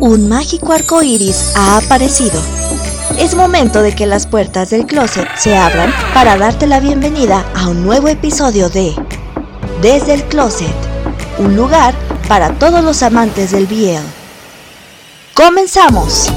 Un mágico arco iris ha aparecido. Es momento de que las puertas del closet se abran para darte la bienvenida a un nuevo episodio de Desde el Closet, un lugar para todos los amantes del BL. ¡Comenzamos!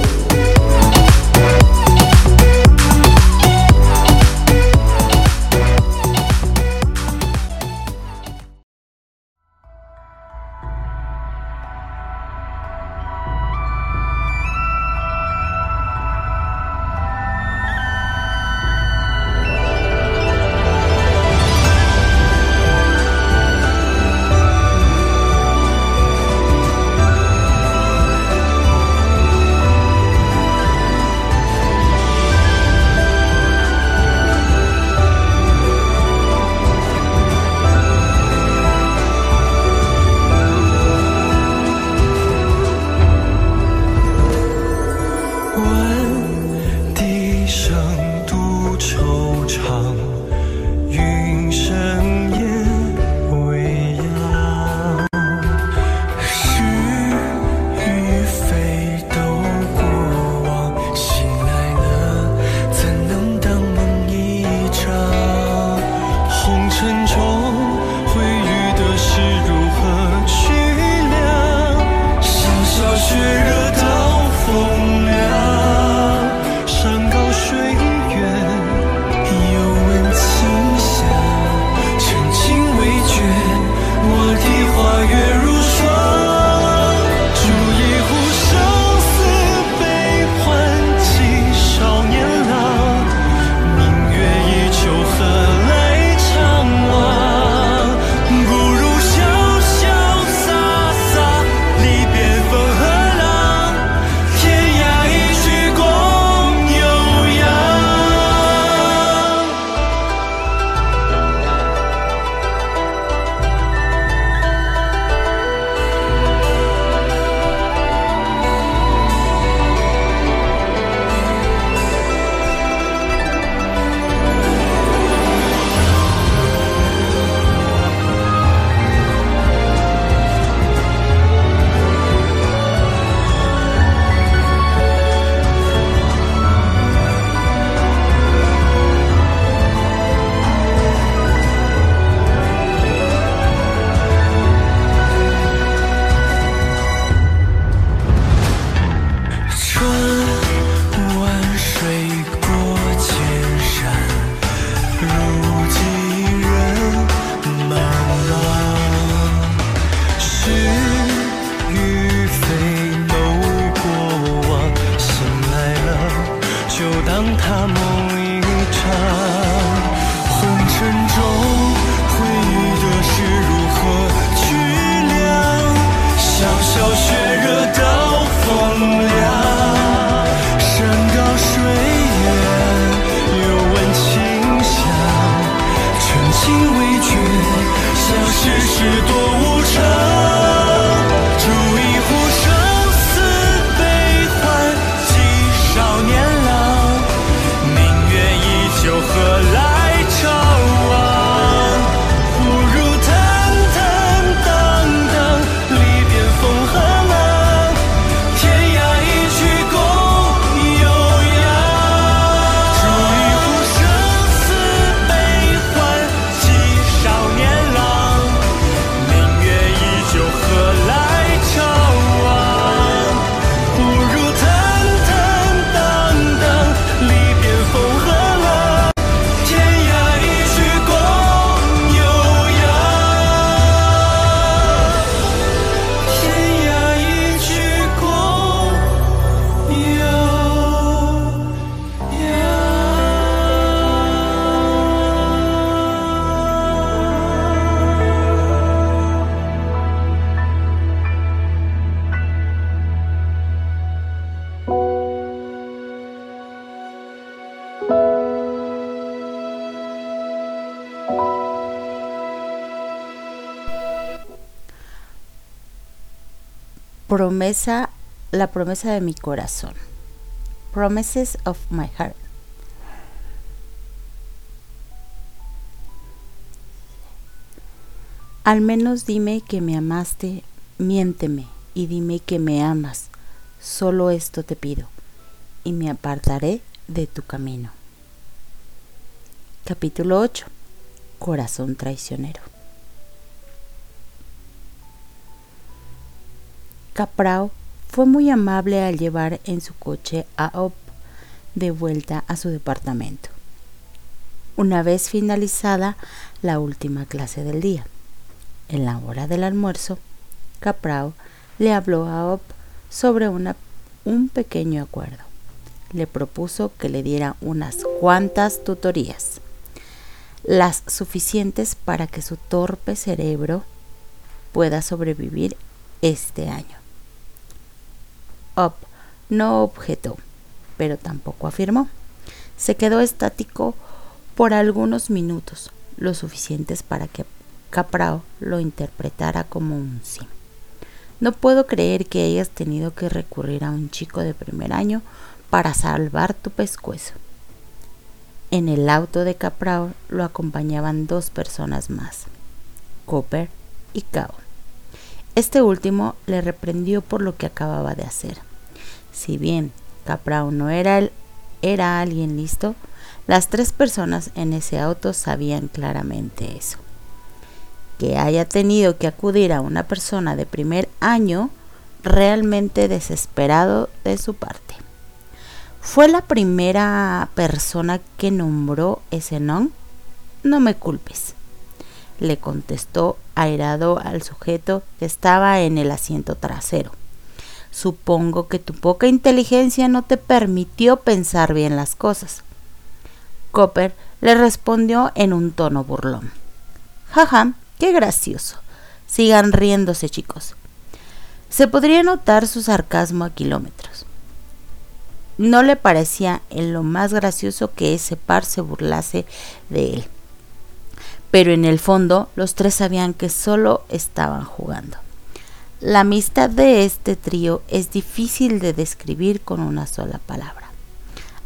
Promesa, la promesa de mi corazón. Promises of my heart. Al menos dime que me amaste miénteme y dime que me amas. Solo esto te pido, y me apartaré de tu camino. Capítulo 8. Corazón traicionero. Caprao fue muy amable al llevar en su coche a Op de vuelta a su departamento. Una vez finalizada la última clase del día, en la hora del almuerzo, Caprao le habló a Op sobre un pequeño acuerdo. Le propuso que le diera unas cuantas tutorías, las suficientes para que su torpe cerebro pueda sobrevivir este año. No objetó, pero tampoco afirmó. Se quedó estático por algunos minutos, lo suficientes para que Caprao lo interpretara como un sí. No puedo creer que hayas tenido que recurrir a un chico de primer año para salvar tu pescuezo. En el auto de Caprao lo acompañaban dos personas más, Copper y Cao. Este último le reprendió por lo que acababa de hacer. Si bien Caprao no era, el, era alguien listo, las tres personas en ese auto sabían claramente eso que haya tenido que acudir a una persona de primer año realmente desesperado de su parte. ¿Fue la primera persona que nombró ese non? No me culpes, le contestó airado al sujeto que estaba en el asiento trasero. Supongo que tu poca inteligencia no te permitió pensar bien las cosas. Copper le respondió en un tono burlón. Jaja, Qué gracioso. Sigan riéndose, chicos. Se podría notar su sarcasmo a kilómetros. No le parecía en lo más gracioso que ese par se burlase de él. Pero en el fondo los tres sabían que solo estaban jugando. La amistad de este trío es difícil de describir con una sola palabra.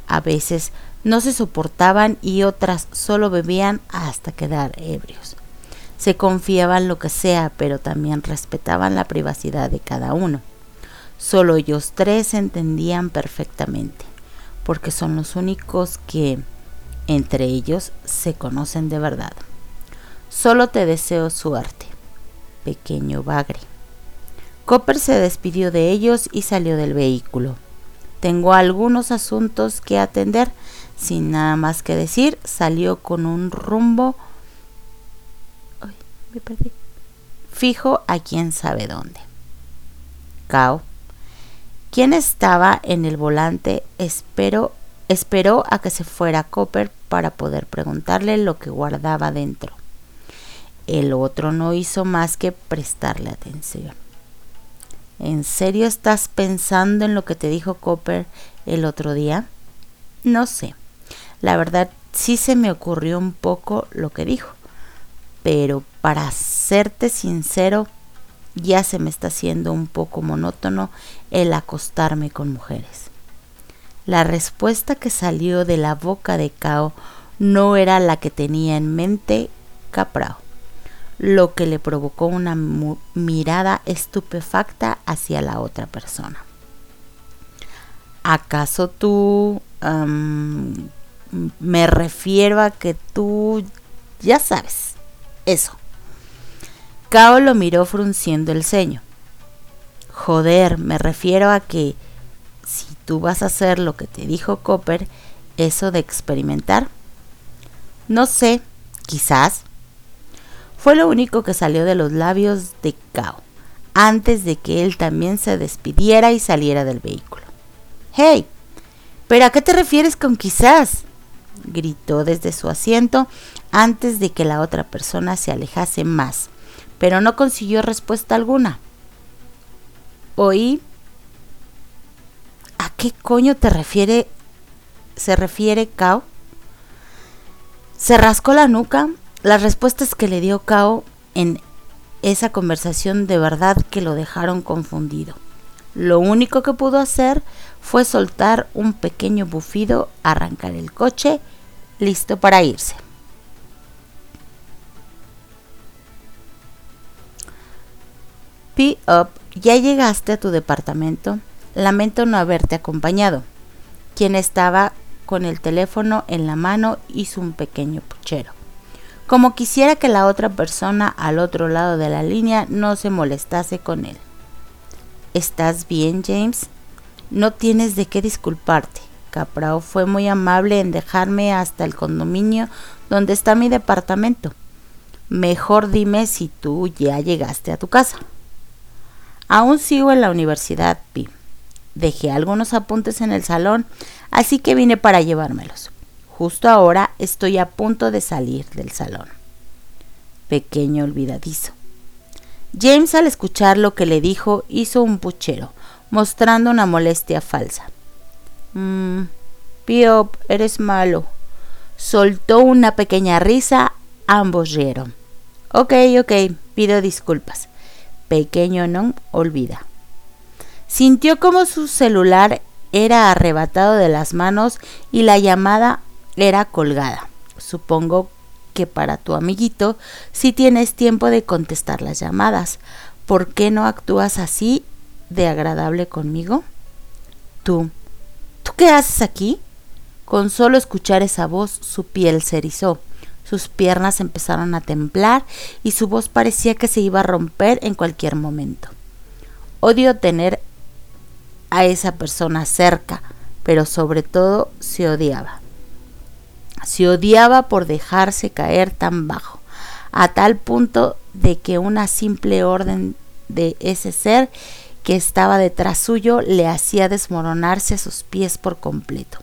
A veces no se soportaban y otras solo bebían hasta quedar ebrios se confiaban lo que sea, pero también respetaban la privacidad de cada uno. Solo ellos tres entendían perfectamente, porque son los únicos que, entre ellos, se conocen de verdad. Solo te deseo suerte, pequeño bagre. Copper se despidió de ellos y salió del vehículo. Tengo algunos asuntos que atender. Sin nada más que decir, salió con un rumbo Fijo a quién sabe dónde. Cao, quien estaba en el volante, esperó, esperó a que se fuera Copper para poder preguntarle lo que guardaba dentro. El otro no hizo más que prestarle atención. ¿En serio estás pensando en lo que te dijo Copper el otro día? No sé. La verdad sí se me ocurrió un poco lo que dijo pero para serte sincero, ya se me está haciendo un poco monótono el acostarme con mujeres. La respuesta que salió de la boca de Cao no era la que tenía en mente Caprao, lo que le provocó una mirada estupefacta hacia la otra persona. ¿Acaso tú... me refiero a que tú ya sabes eso. Cao lo miró frunciendo el ceño. Joder, me refiero a que si tú vas a hacer lo que te dijo Copper, eso de experimentar. No sé, quizás. Fue lo único que salió de los labios de Cao, antes de que él también se despidiera y saliera del vehículo. ¡Hey! ¿Pero a qué te refieres con quizás? gritó desde su asiento antes de que la otra persona se alejase más, pero no consiguió respuesta alguna. Oí. ¿A qué coño te refiere? se refiere Cao? Se rascó la nuca. Las respuestas que le dio Cao en esa conversación de verdad que lo dejaron confundido. Lo único que pudo hacer fue soltar un pequeño bufido, arrancar el coche, listo para irse. P-Up, ya llegaste a tu departamento. Lamento no haberte acompañado. Quien estaba con el teléfono en la mano hizo un pequeño puchero. Como quisiera que la otra persona al otro lado de la línea no se molestase con él. ¿Estás bien, James? No tienes de qué disculparte. Caprao fue muy amable en dejarme hasta el condominio donde está mi departamento. Mejor dime si tú ya llegaste a tu casa. Aún sigo en la universidad, Pi. Dejé algunos apuntes en el salón, así que vine para llevármelos. Justo ahora estoy a punto de salir del salón. Pequeño olvidadizo. James al escuchar lo que le dijo hizo un puchero, mostrando una molestia falsa. Mmm, Pio, eres malo. Soltó una pequeña risa, ambos rieron. Ok, ok, pido disculpas. Pequeño no olvida. Sintió como su celular era arrebatado de las manos y la llamada era colgada. Supongo que para tu amiguito si tienes tiempo de contestar las llamadas. ¿Por qué no actúas así de agradable conmigo? Tú. ¿Tú qué haces aquí? Con solo escuchar esa voz su piel se erizó. Sus piernas empezaron a temblar y su voz parecía que se iba a romper en cualquier momento. Odio tener a esa persona cerca, pero sobre todo se odiaba. Se odiaba por dejarse caer tan bajo, a tal punto de que una simple orden de ese ser que estaba detrás suyo le hacía desmoronarse a sus pies por completo.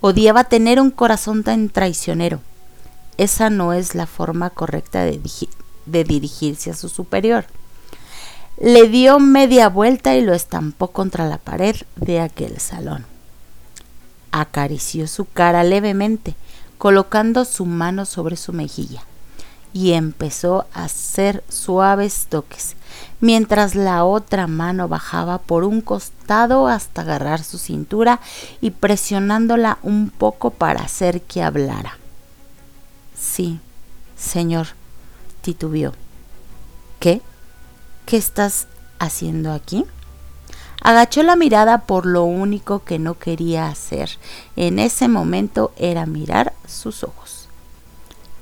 Odiaba tener un corazón tan traicionero. Esa no es la forma correcta de, dirigirse a su superior. Le dio media vuelta y lo estampó contra la pared de aquel salón. Acarició su cara levemente, colocando su mano sobre su mejilla, y empezó a hacer suaves toques, mientras la otra mano bajaba por un costado hasta agarrar su cintura y presionándola un poco para hacer que hablara. Sí, señor, titubeó. ¿Qué? ¿Qué estás haciendo aquí? Agachó la mirada por lo único que no quería hacer en ese momento era mirar sus ojos.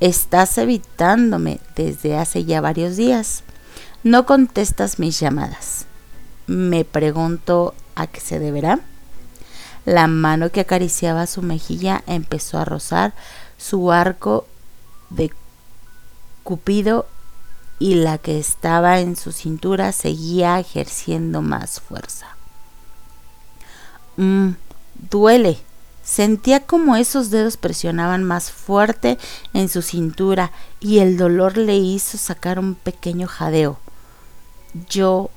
Estás evitándome desde hace ya varios días. No contestas mis llamadas. Me pregunto a qué se deberá. La mano que acariciaba su mejilla empezó a rozar su arco de Cupido y la que estaba en su cintura seguía ejerciendo más fuerza. Mmm, duele. Sentía como esos dedos presionaban más fuerte en su cintura y el dolor le hizo sacar un pequeño jadeo. Yo...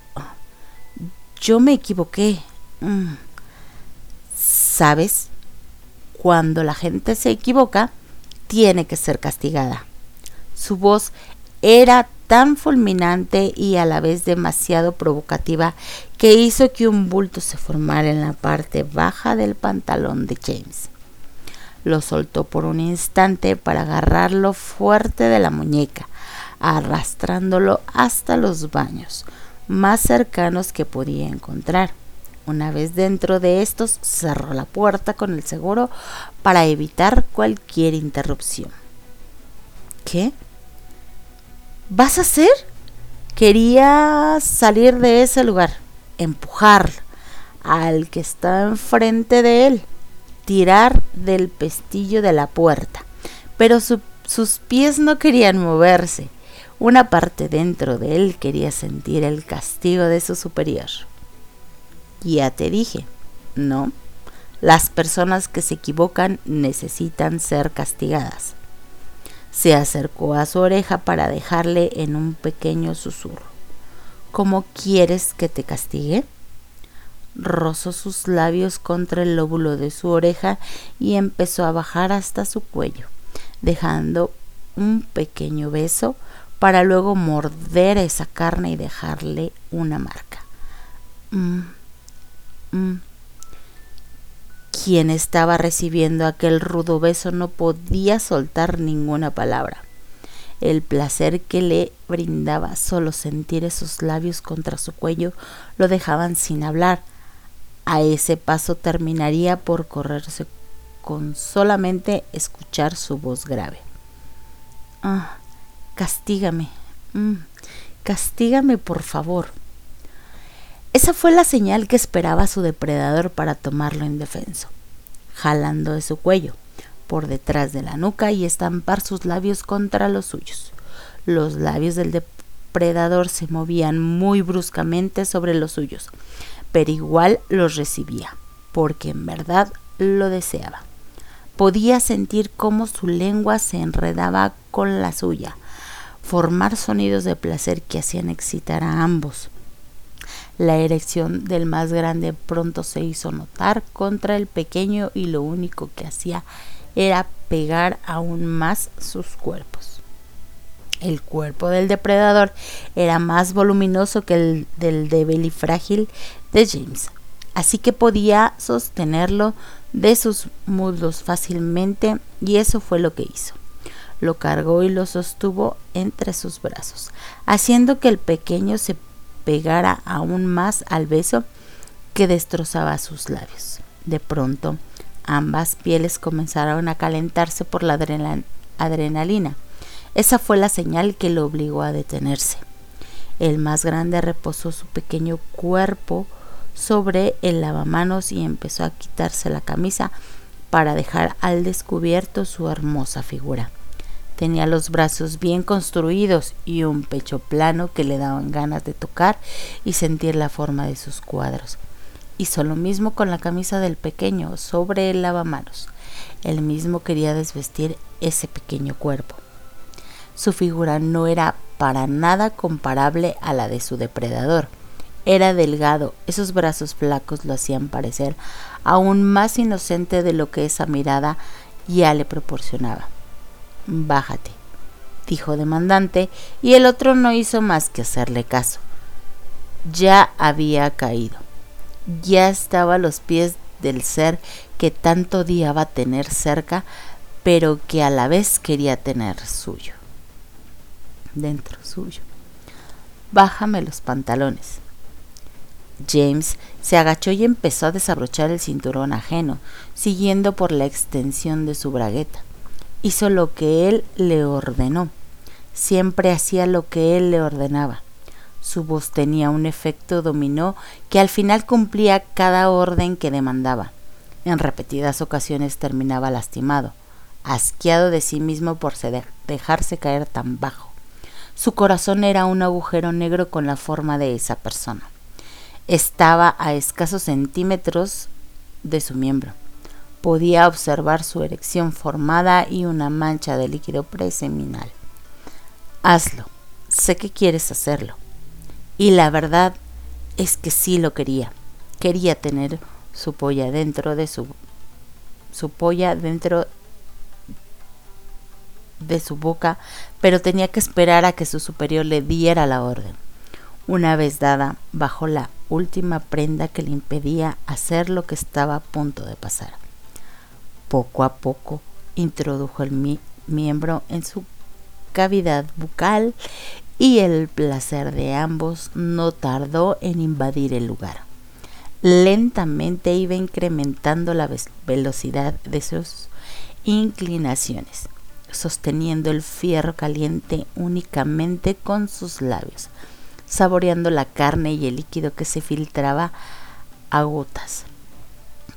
yo me equivoqué. Mm. ¿Sabes? Cuando la gente se equivoca, tiene que ser castigada. Su voz era tan fulminante y a la vez demasiado provocativa que hizo que un bulto se formara en la parte baja del pantalón de James. Lo soltó por un instante para agarrarlo fuerte de la muñeca, arrastrándolo hasta los baños más cercanos que podía encontrar. Una vez dentro de estos, cerró la puerta con el seguro para evitar cualquier interrupción. ¿Qué? ¿Vas a hacer? Quería salir de ese lugar, empujar al que estaba enfrente de él, tirar del pestillo de la puerta, pero sus pies no querían moverse. Una parte dentro de él quería sentir el castigo de su superior. Ya te dije, no, las personas que se equivocan necesitan ser castigadas. Se acercó a su oreja para dejarle en un pequeño susurro. ¿Cómo quieres que te castigue? Rozó sus labios contra el lóbulo de su oreja y empezó a bajar hasta su cuello, dejando un pequeño beso para luego morder esa carne y dejarle una marca. Mm, mm quien estaba recibiendo aquel rudo beso no podía soltar ninguna palabra. El placer que le brindaba solo sentir esos labios contra su cuello lo dejaban sin hablar. A ese paso terminaría por correrse con solamente escuchar su voz grave. Ah, castígame. Mm, castígame, por favor. Esa fue la señal que esperaba su depredador para tomarlo indefenso, jalando de su cuello, por detrás de la nuca y estampar sus labios contra los suyos. Los labios del depredador se movían muy bruscamente sobre los suyos, pero igual los recibía, porque en verdad lo deseaba. Podía sentir cómo su lengua se enredaba con la suya, formar sonidos de placer que hacían excitar a ambos. La erección del más grande pronto se hizo notar contra el pequeño y lo único que hacía era pegar aún más sus cuerpos. El cuerpo del depredador era más voluminoso que el del débil y frágil de James, así que podía sostenerlo de sus muslos fácilmente y eso fue lo que hizo. Lo cargó y lo sostuvo entre sus brazos, haciendo que el pequeño se pegara aún más al beso que destrozaba sus labios. De pronto, ambas pieles comenzaron a calentarse por la adrenalina. Esa fue la señal que lo obligó a detenerse. El más grande reposó su pequeño cuerpo sobre el lavamanos y empezó a quitarse la camisa para dejar al descubierto su hermosa figura. Tenía los brazos bien construidos y un pecho plano que le daban ganas de tocar y sentir la forma de sus cuadros. Hizo lo mismo con la camisa del pequeño sobre el lavamanos. Él mismo quería desvestir ese pequeño cuerpo. Su figura no era para nada comparable a la de su depredador. Era delgado, esos brazos flacos lo hacían parecer aún más inocente de lo que esa mirada ya le proporcionaba. Bájate, dijo demandante, y el otro no hizo más que hacerle caso. Ya había caído. Ya estaba a los pies del ser que tanto odiaba tener cerca, pero que a la vez quería tener suyo. Dentro suyo. Bájame los pantalones. James se agachó y empezó a desabrochar el cinturón ajeno, siguiendo por la extensión de su bragueta hizo lo que él le ordenó. Siempre hacía lo que él le ordenaba. Su voz tenía un efecto dominó que al final cumplía cada orden que demandaba. En repetidas ocasiones terminaba lastimado, asqueado de sí mismo por dejarse caer tan bajo. Su corazón era un agujero negro con la forma de esa persona. Estaba a escasos centímetros de su miembro podía observar su erección formada y una mancha de líquido preseminal. Hazlo, sé que quieres hacerlo. Y la verdad es que sí lo quería. Quería tener su polla dentro de su su polla dentro de su boca, pero tenía que esperar a que su superior le diera la orden. Una vez dada, bajó la última prenda que le impedía hacer lo que estaba a punto de pasar. Poco a poco introdujo el miembro en su cavidad bucal y el placer de ambos no tardó en invadir el lugar. Lentamente iba incrementando la velocidad de sus inclinaciones, sosteniendo el fierro caliente únicamente con sus labios, saboreando la carne y el líquido que se filtraba a gotas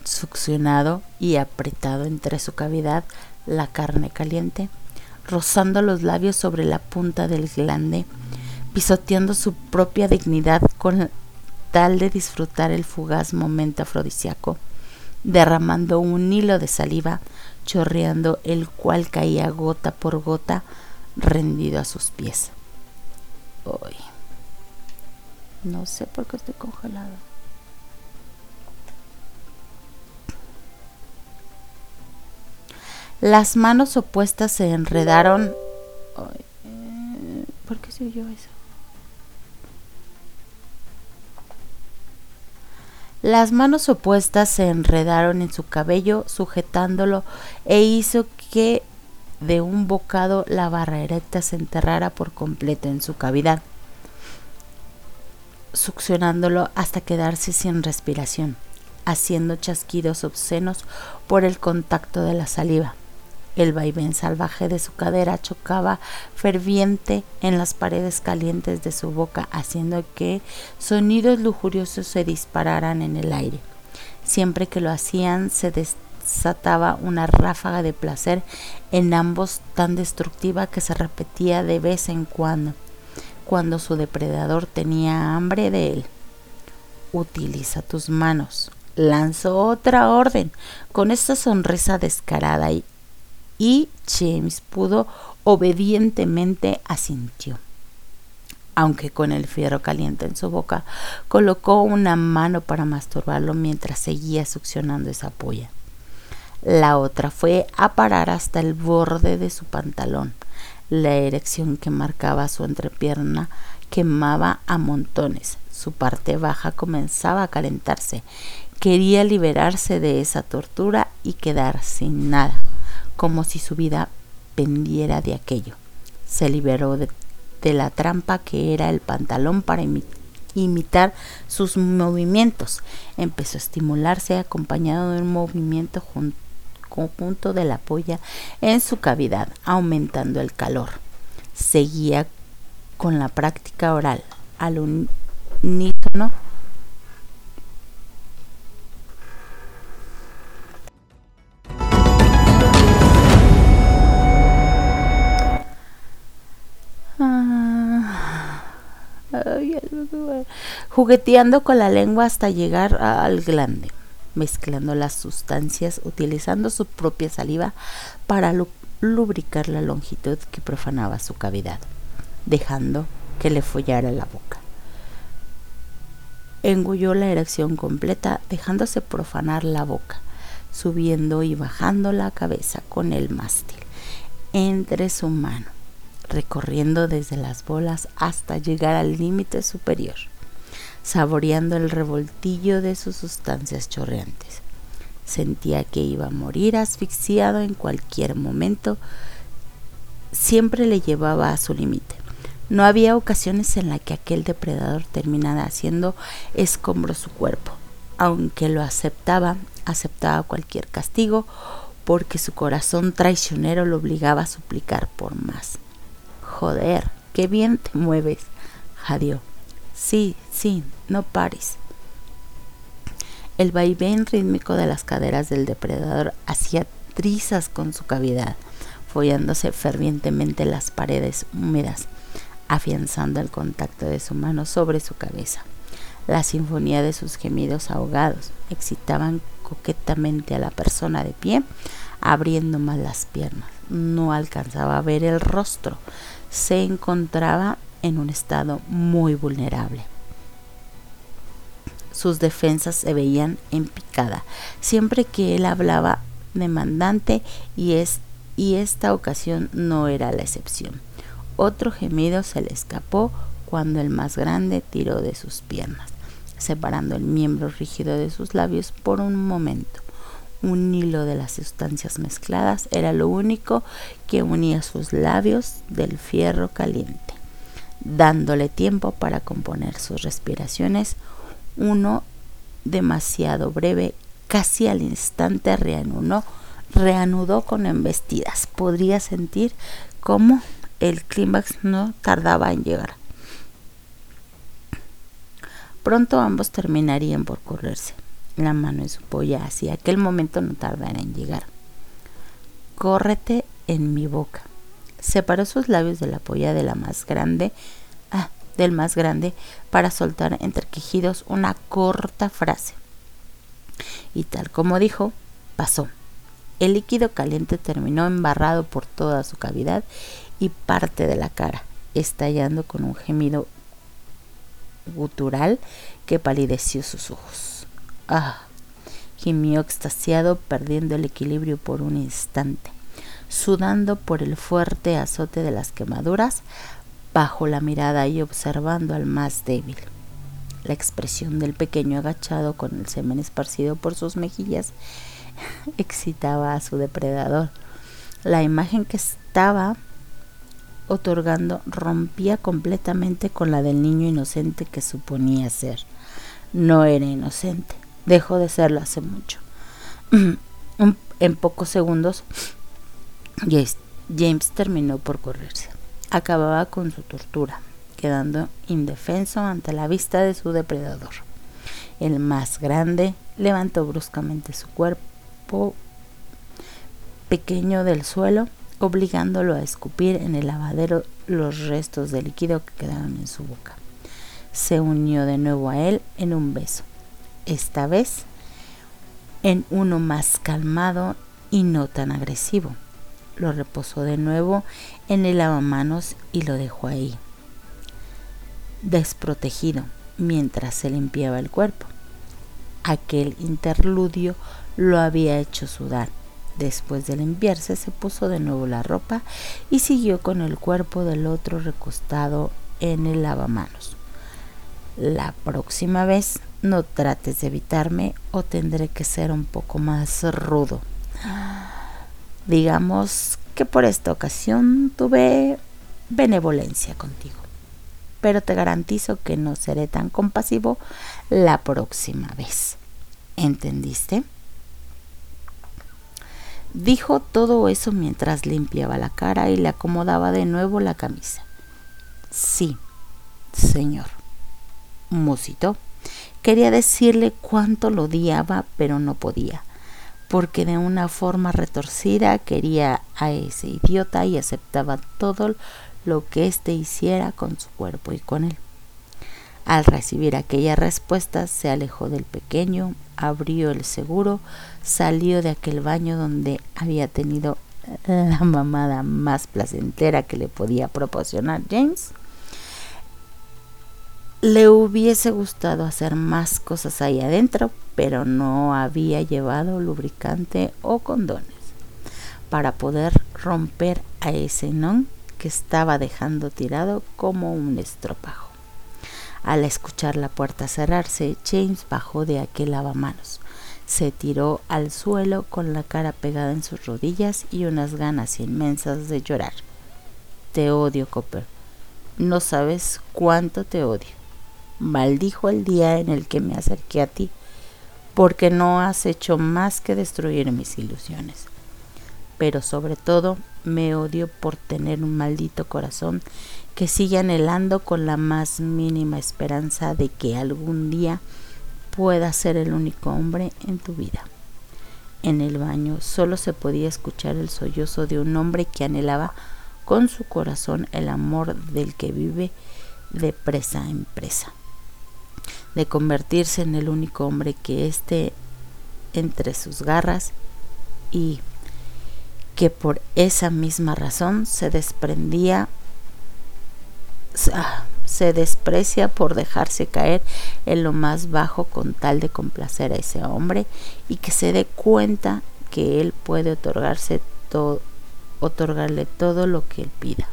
succionado y apretado entre su cavidad la carne caliente, rozando los labios sobre la punta del glande, pisoteando su propia dignidad con tal de disfrutar el fugaz momento afrodisíaco, derramando un hilo de saliva, chorreando el cual caía gota por gota, rendido a sus pies. Hoy. No sé por qué estoy congelado. Las manos opuestas se enredaron. ¿Por qué se oyó eso? Las manos opuestas se enredaron en su cabello, sujetándolo, e hizo que de un bocado la barra erecta se enterrara por completo en su cavidad, succionándolo hasta quedarse sin respiración, haciendo chasquidos obscenos por el contacto de la saliva. El vaivén salvaje de su cadera chocaba ferviente en las paredes calientes de su boca, haciendo que sonidos lujuriosos se dispararan en el aire. Siempre que lo hacían, se desataba una ráfaga de placer en ambos tan destructiva que se repetía de vez en cuando, cuando su depredador tenía hambre de él. Utiliza tus manos. Lanzó otra orden, con esta sonrisa descarada y y James pudo obedientemente asintió. Aunque con el fierro caliente en su boca, colocó una mano para masturbarlo mientras seguía succionando esa polla. La otra fue a parar hasta el borde de su pantalón. La erección que marcaba su entrepierna quemaba a montones. Su parte baja comenzaba a calentarse. Quería liberarse de esa tortura y quedar sin nada como si su vida pendiera de aquello. Se liberó de, la trampa que era el pantalón para imitar sus movimientos. Empezó a estimularse acompañado de un movimiento conjunto de la polla en su cavidad, aumentando el calor. Seguía con la práctica oral al unísono jugueteando con la lengua hasta llegar al glande, mezclando las sustancias, utilizando su propia saliva para lubricar la longitud que profanaba su cavidad, dejando que le follara la boca. Engulló la erección completa, dejándose profanar la boca, subiendo y bajando la cabeza con el mástil entre su mano recorriendo desde las bolas hasta llegar al límite superior, saboreando el revoltillo de sus sustancias chorreantes. Sentía que iba a morir asfixiado en cualquier momento, siempre le llevaba a su límite. No había ocasiones en las que aquel depredador terminara haciendo escombro su cuerpo. Aunque lo aceptaba, aceptaba cualquier castigo porque su corazón traicionero lo obligaba a suplicar por más. Joder, qué bien te mueves, jadeó. Sí, sí, no pares. El vaivén rítmico de las caderas del depredador hacía trizas con su cavidad, follándose fervientemente las paredes húmedas, afianzando el contacto de su mano sobre su cabeza. La sinfonía de sus gemidos ahogados excitaban coquetamente a la persona de pie, abriendo más las piernas. No alcanzaba a ver el rostro, se encontraba en un estado muy vulnerable. Sus defensas se veían en picada siempre que él hablaba demandante y, es, y esta ocasión no era la excepción. Otro gemido se le escapó cuando el más grande tiró de sus piernas, separando el miembro rígido de sus labios por un momento. Un hilo de las sustancias mezcladas era lo único que unía sus labios del fierro caliente, dándole tiempo para componer sus respiraciones. Uno demasiado breve, casi al instante reanudó, reanudó con embestidas. Podría sentir cómo el clímax no tardaba en llegar. Pronto ambos terminarían por correrse la mano en su polla hacia aquel momento no tardará en llegar. Córrete en mi boca. Separó sus labios de la polla de la más grande, ah, del más grande, para soltar entre quejidos una corta frase. Y tal como dijo, pasó. El líquido caliente terminó embarrado por toda su cavidad y parte de la cara, estallando con un gemido gutural que palideció sus ojos. Ah, gimió extasiado, perdiendo el equilibrio por un instante, sudando por el fuerte azote de las quemaduras, bajo la mirada y observando al más débil. La expresión del pequeño agachado con el semen esparcido por sus mejillas excitaba a su depredador, La imagen que estaba otorgando rompía completamente con la del niño inocente que suponía ser. No era inocente, dejó de serlo hace mucho. en pocos segundos, James terminó por correrse. Acababa con su tortura, quedando indefenso ante la vista de su depredador. El más grande levantó bruscamente su cuerpo pequeño del suelo, obligándolo a escupir en el lavadero los restos de líquido que quedaban en su boca. Se unió de nuevo a él en un beso, esta vez en uno más calmado y no tan agresivo. Lo reposó de nuevo en el lavamanos y lo dejó ahí, desprotegido, mientras se limpiaba el cuerpo. Aquel interludio lo había hecho sudar. Después de limpiarse se puso de nuevo la ropa y siguió con el cuerpo del otro recostado en el lavamanos. La próxima vez no trates de evitarme o tendré que ser un poco más rudo. Digamos que por esta ocasión tuve benevolencia contigo, pero te garantizo que no seré tan compasivo la próxima vez. ¿Entendiste? Dijo todo eso mientras limpiaba la cara y le acomodaba de nuevo la camisa. Sí, señor, musitó. Quería decirle cuánto lo odiaba, pero no podía, porque de una forma retorcida quería a ese idiota y aceptaba todo lo que éste hiciera con su cuerpo y con él. Al recibir aquella respuesta, se alejó del pequeño, abrió el seguro, salió de aquel baño donde había tenido la mamada más placentera que le podía proporcionar James le hubiese gustado hacer más cosas ahí adentro, pero no había llevado lubricante o condones para poder romper a ese non que estaba dejando tirado como un estropajo. Al escuchar la puerta cerrarse, James bajó de aquel lavamanos. Se tiró al suelo con la cara pegada en sus rodillas y unas ganas inmensas de llorar. Te odio, Copper. No sabes cuánto te odio maldijo el día en el que me acerqué a ti, porque no has hecho más que destruir mis ilusiones. Pero sobre todo me odio por tener un maldito corazón que sigue anhelando con la más mínima esperanza de que algún día pueda ser el único hombre en tu vida. En el baño solo se podía escuchar el sollozo de un hombre que anhelaba con su corazón el amor del que vive de presa en presa de convertirse en el único hombre que esté entre sus garras y que por esa misma razón se desprendía ah, se desprecia por dejarse caer en lo más bajo con tal de complacer a ese hombre y que se dé cuenta que él puede otorgarse otorgarle todo lo que él pida.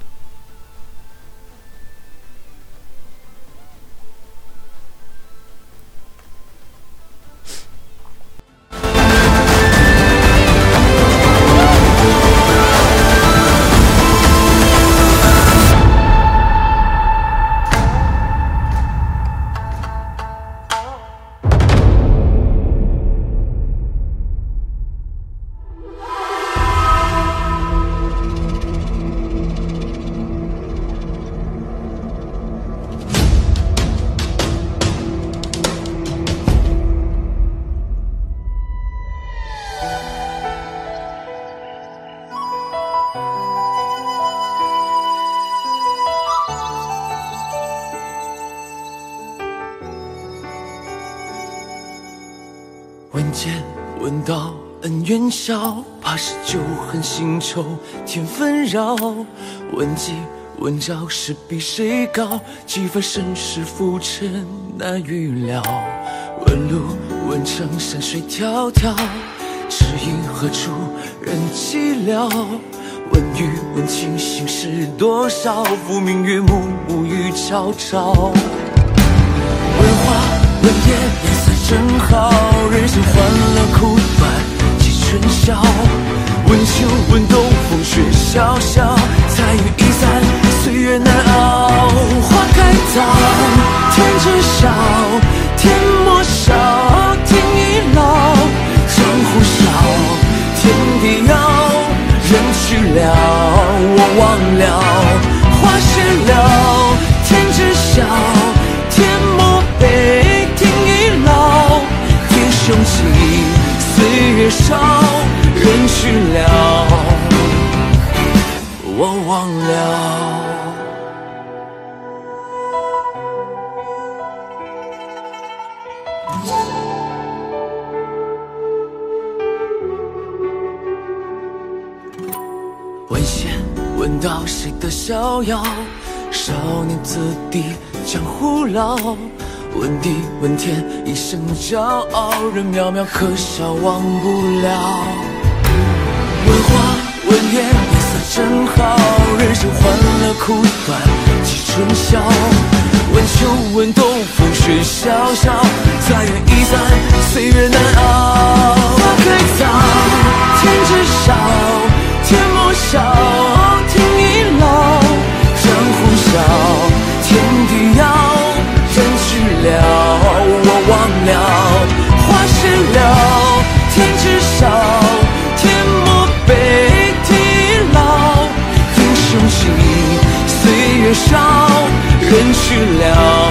扰。问计问招是比谁高？几番身世浮沉难预料。问路问程山水迢迢，知音何处人寂寥？问雨问情心事多少？浮明月暮暮雨朝朝。问花问叶颜色正好，人生欢乐苦短几。春宵，问秋问冬，风雪萧萧，彩云易散，岁月难熬。花开早，天知晓，天莫笑，天已老。江湖小，天地遥，人去了，我忘了。花谢了，天知晓，天莫悲，天已老。天雄起，岁月少，人去了。我忘了。问仙闻道，谁的逍遥？少年子弟江湖老。问地问天，一生骄傲。人渺渺，可笑忘不了。问花问叶。真好，人生欢乐苦短几春宵。问秋问冬，风雪萧萧，彩云易散，岁月难熬。花开早，天知晓，天莫笑，天已老。江湖小，天地遥，人去了，我忘了。年少，人去了，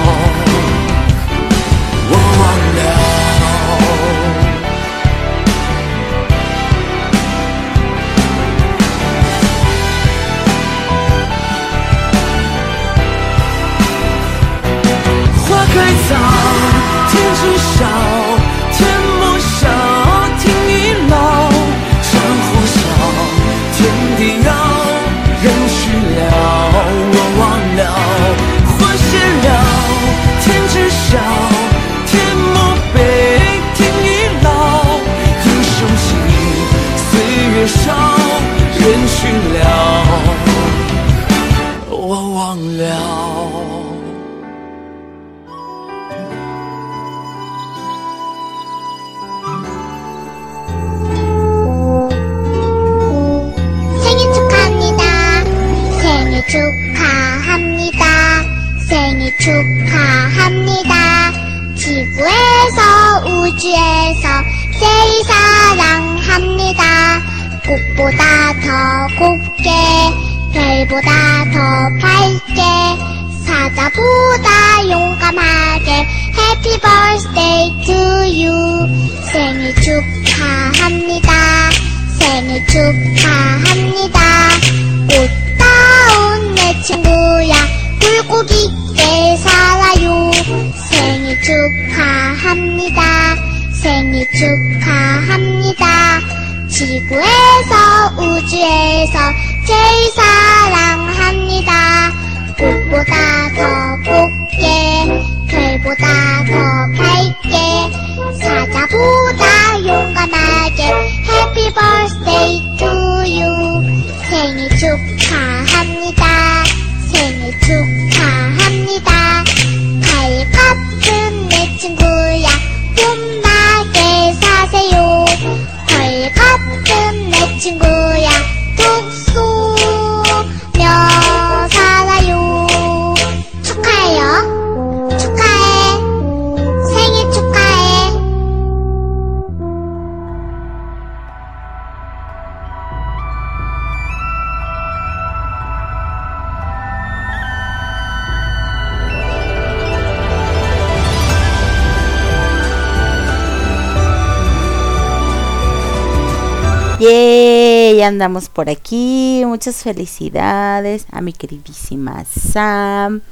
Andamos por aquí. Muchas felicidades a mi queridísima Sam.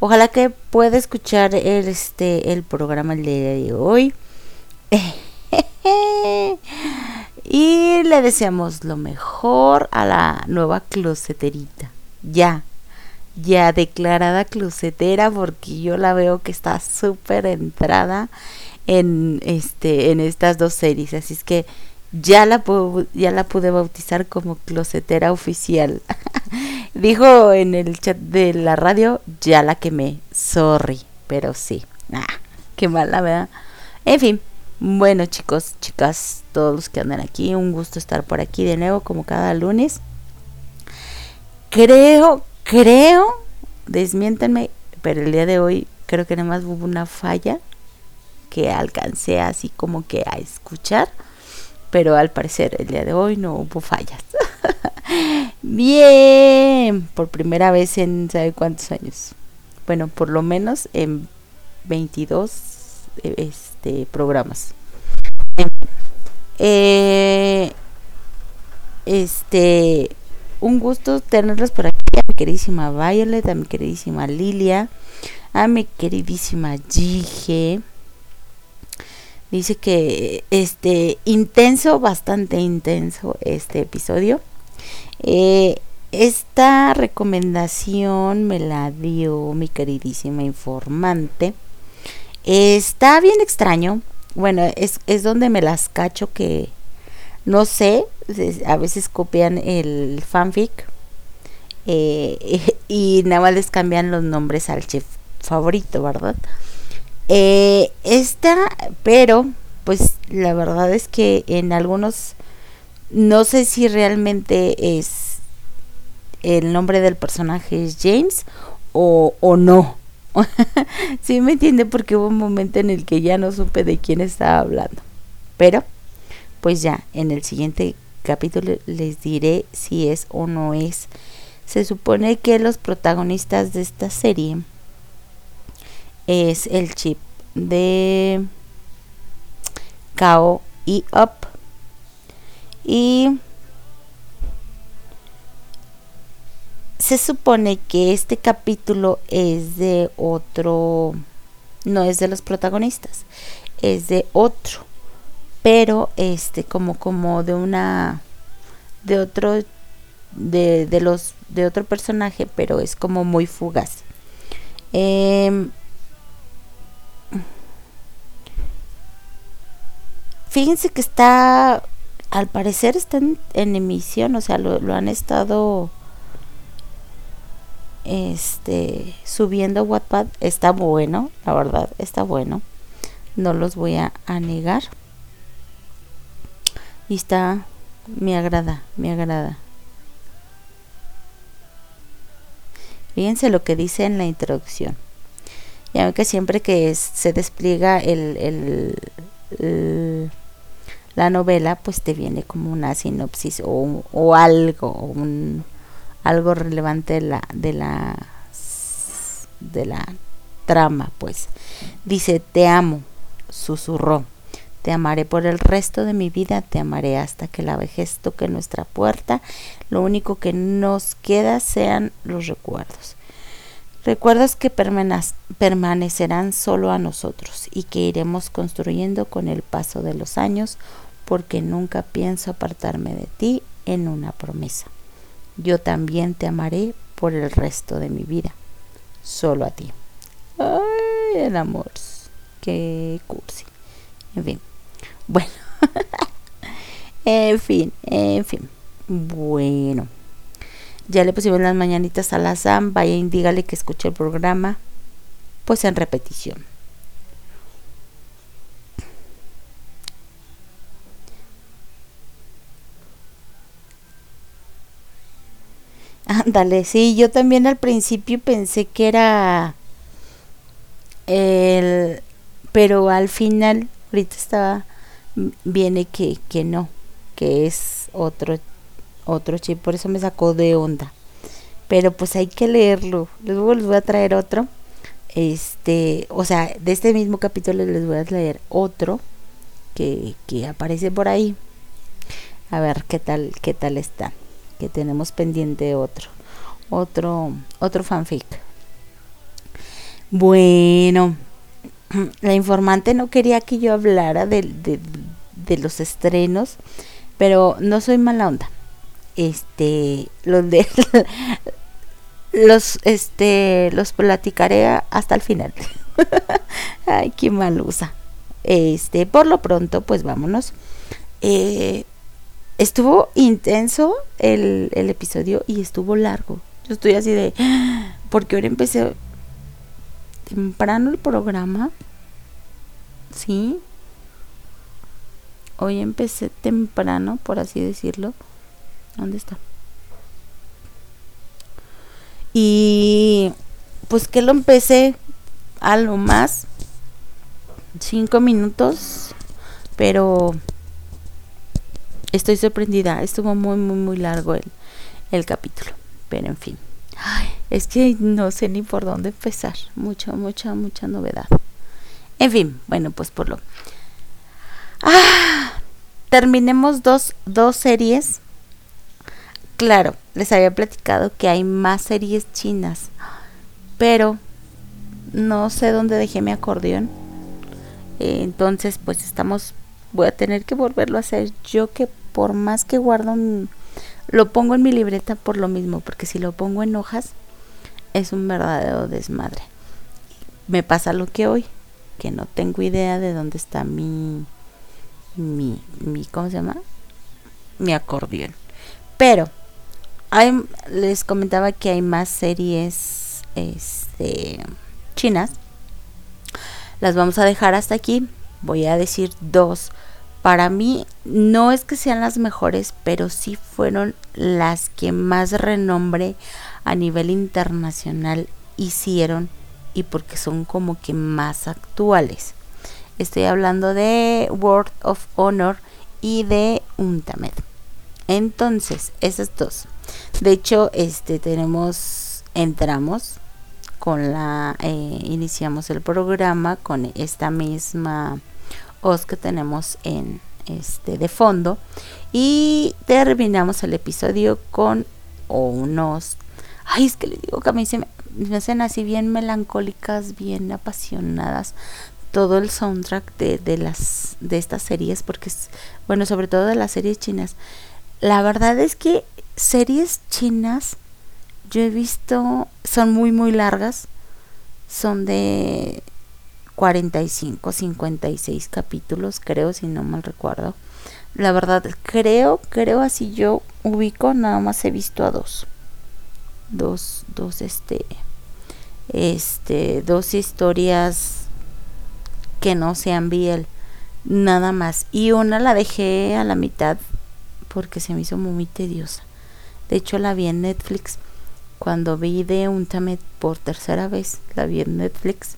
Ojalá que pueda escuchar el, este, el programa el día de hoy. y le deseamos lo mejor a la nueva closeterita. Ya, ya declarada closetera porque yo la veo que está súper entrada en este en estas dos series así es que ya la, ya la pude bautizar como closetera oficial. Dijo en el chat de la radio, ya la quemé, sorry, pero sí. Ah, qué mala, ¿verdad? En fin, bueno chicos, chicas, todos los que andan aquí, un gusto estar por aquí de nuevo como cada lunes. creo, creo, desmiéntenme, pero el día de hoy creo que nada más hubo una falla que alcancé así como que a escuchar, pero al parecer el día de hoy no hubo fallas. Bien, por primera vez en sabe cuántos años. Bueno, por lo menos en 22 eh, este programas. Eh, este un gusto tenerlos por aquí a mi queridísima Violet, a mi queridísima Lilia, a mi queridísima Gige. Dice que este intenso, bastante intenso este episodio. Eh, esta recomendación me la dio mi queridísima informante. está bien extraño. Bueno, es, es donde me las cacho que no sé, a veces copian el fanfic eh, y nada más les cambian los nombres al chef favorito, ¿verdad? Eh, esta, pero pues la verdad es que en algunos no sé si realmente es el nombre del personaje es James o, o no. sí me entiende porque hubo un momento en el que ya no supe de quién estaba hablando. Pero pues ya en el siguiente capítulo les diré si es o no es. Se supone que los protagonistas de esta serie es el chip de Kao y Up. Y se supone que este capítulo es de otro, no es de los protagonistas, es de otro pero este como como de una de otro de, de los de otro personaje pero es como muy fugaz em, fíjense que está al parecer está en, emisión o sea lo, lo, han estado este subiendo Wattpad está bueno la verdad está bueno no los voy a negar y está, me agrada, me agrada. Fíjense lo que dice en la introducción. Ya que siempre que se despliega el, el, la novela, pues te viene como una sinopsis o, algo, algo relevante de la, de la, de la trama, pues. Dice, te amo, susurró. Te amaré por el resto de mi vida, te amaré hasta que la vejez toque nuestra puerta. Lo único que nos queda sean los recuerdos. Recuerdos que permanecerán solo a nosotros y que iremos construyendo con el paso de los años, porque nunca pienso apartarme de ti en una promesa. Yo también te amaré por el resto de mi vida, solo a ti. Ay, el amor, qué cursi. En fin. Bueno, en fin, en fin. Bueno, ya le pusimos las mañanitas a la Sam. Vaya y dígale que escuche el programa, pues en repetición. Ándale, sí, yo también al principio pensé que era el, pero al final, ahorita estaba viene que, que no, que es otro, otro chip, por eso me sacó de onda. Pero pues hay que leerlo. Luego les voy a traer otro. Este, o sea, de este mismo capítulo les voy a leer otro que, que aparece por ahí. A ver qué tal, qué tal está. Que tenemos pendiente otro. Otro, otro fanfic. Bueno, la informante no quería que yo hablara de, de, los estrenos, pero no soy mala onda. Este, los de los este los platicaré hasta el final. Ay, qué mal usa. Este, por lo pronto, pues vámonos. Eh, estuvo intenso el, el episodio y estuvo largo. Yo estoy así de porque ahora empecé temprano el programa. Sí. Hoy empecé temprano, por así decirlo. ¿Dónde está? Y pues que lo empecé a lo más cinco minutos, pero estoy sorprendida. Estuvo muy, muy, muy largo el, el capítulo. Pero en fin. es que no sé ni por dónde empezar. Mucha, mucha, mucha novedad. En fin, bueno, pues por lo. Ah, terminemos dos, dos series. Claro, les había platicado que hay más series chinas. Pero no sé dónde dejé mi acordeón. entonces, pues estamos. Voy a tener que volverlo a hacer. Yo que por más que guardo. Lo pongo en mi libreta por lo mismo. Porque si lo pongo en hojas. Es un verdadero desmadre. Me pasa lo que hoy que no tengo idea de dónde está mi, mi, mi ¿cómo se llama? Mi acordeón. Pero hay, les comentaba que hay más series este, chinas. Las vamos a dejar hasta aquí. Voy a decir dos. Para mí no es que sean las mejores, pero sí fueron las que más renombre a nivel internacional hicieron y porque son como que más actuales. Estoy hablando de World of Honor y de Untamed. Entonces, esas dos. De hecho, este tenemos, entramos con la, eh, iniciamos el programa con esta misma que tenemos en este de fondo. Y terminamos el episodio con unos, ay es que le digo que a mí se me, me hacen así bien melancólicas, bien apasionadas todo el soundtrack de, de las de estas series porque es bueno sobre todo de las series chinas. La verdad es que series chinas yo he visto son muy muy largas son de 45 56 capítulos creo si no mal recuerdo la verdad creo creo así yo ubico nada más he visto a dos dos dos este este, dos historias que no sean Biel, nada más. Y una la dejé a la mitad porque se me hizo muy tediosa. De hecho, la vi en Netflix. Cuando vi de Untamed por tercera vez, la vi en Netflix.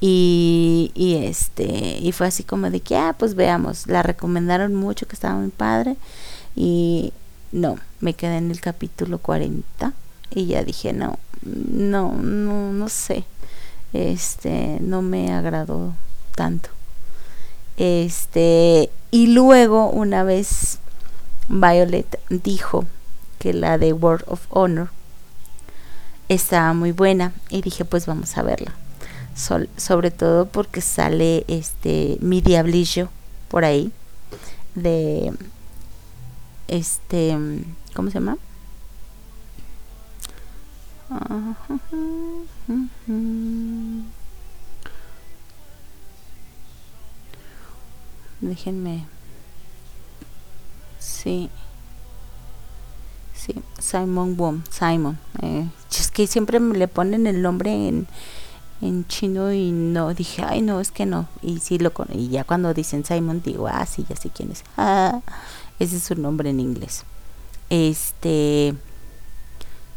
Y, y este, y fue así como de que, ah, pues veamos. La recomendaron mucho, que estaba muy padre. Y no, me quedé en el capítulo 40 y ya dije, no, no, no, no sé. Este, no me agradó tanto. Este, y luego una vez Violet dijo que la de World of Honor estaba muy buena y dije, pues vamos a verla. Sobre todo porque sale este mi diablillo por ahí de este ¿cómo se llama? Déjenme. Sí. Sí, Simon Boom, Simon. Eh, es que siempre me le ponen el nombre en, en chino y no dije, ay, no, es que no. Y sí lo y ya cuando dicen Simon digo, ah, sí, ya sé quién es. Ah, ese es su nombre en inglés. Este